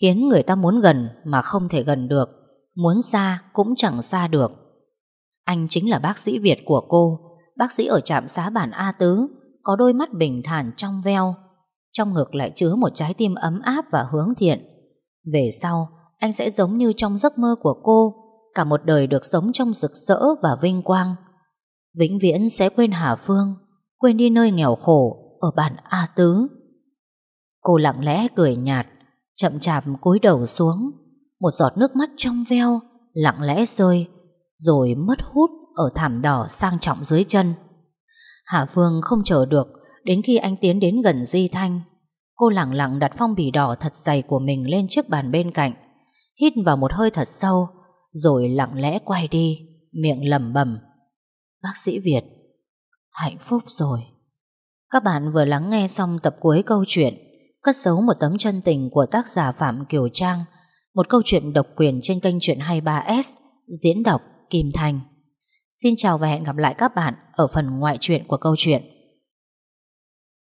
khiến người ta muốn gần mà không thể gần được, muốn xa cũng chẳng xa được. Anh chính là bác sĩ Việt của cô, bác sĩ ở trạm xá bản A Tứ có đôi mắt bình thản trong veo, trong ngực lại chứa một trái tim ấm áp và hướng thiện. Về sau, anh sẽ giống như trong giấc mơ của cô, cả một đời được sống trong rực rỡ và vinh quang. Vĩnh viễn sẽ quên Hà Phương, quên đi nơi nghèo khổ ở bản A Tứ. Cô lặng lẽ cười nhạt, chậm chạp cúi đầu xuống, một giọt nước mắt trong veo lặng lẽ rơi, rồi mất hút ở thảm đỏ sang trọng dưới chân. hà Phương không chờ được đến khi anh tiến đến gần Di Thanh. Cô lặng lặng đặt phong bì đỏ thật dày của mình lên chiếc bàn bên cạnh, hít vào một hơi thật sâu, rồi lặng lẽ quay đi, miệng lẩm bẩm. Bác sĩ Việt, hạnh phúc rồi. Các bạn vừa lắng nghe xong tập cuối câu chuyện Cất giấu một tấm chân tình của tác giả Phạm Kiều Trang Một câu chuyện độc quyền trên kênh truyện 23S Diễn đọc Kim Thành Xin chào và hẹn gặp lại các bạn ở phần ngoại truyện của câu chuyện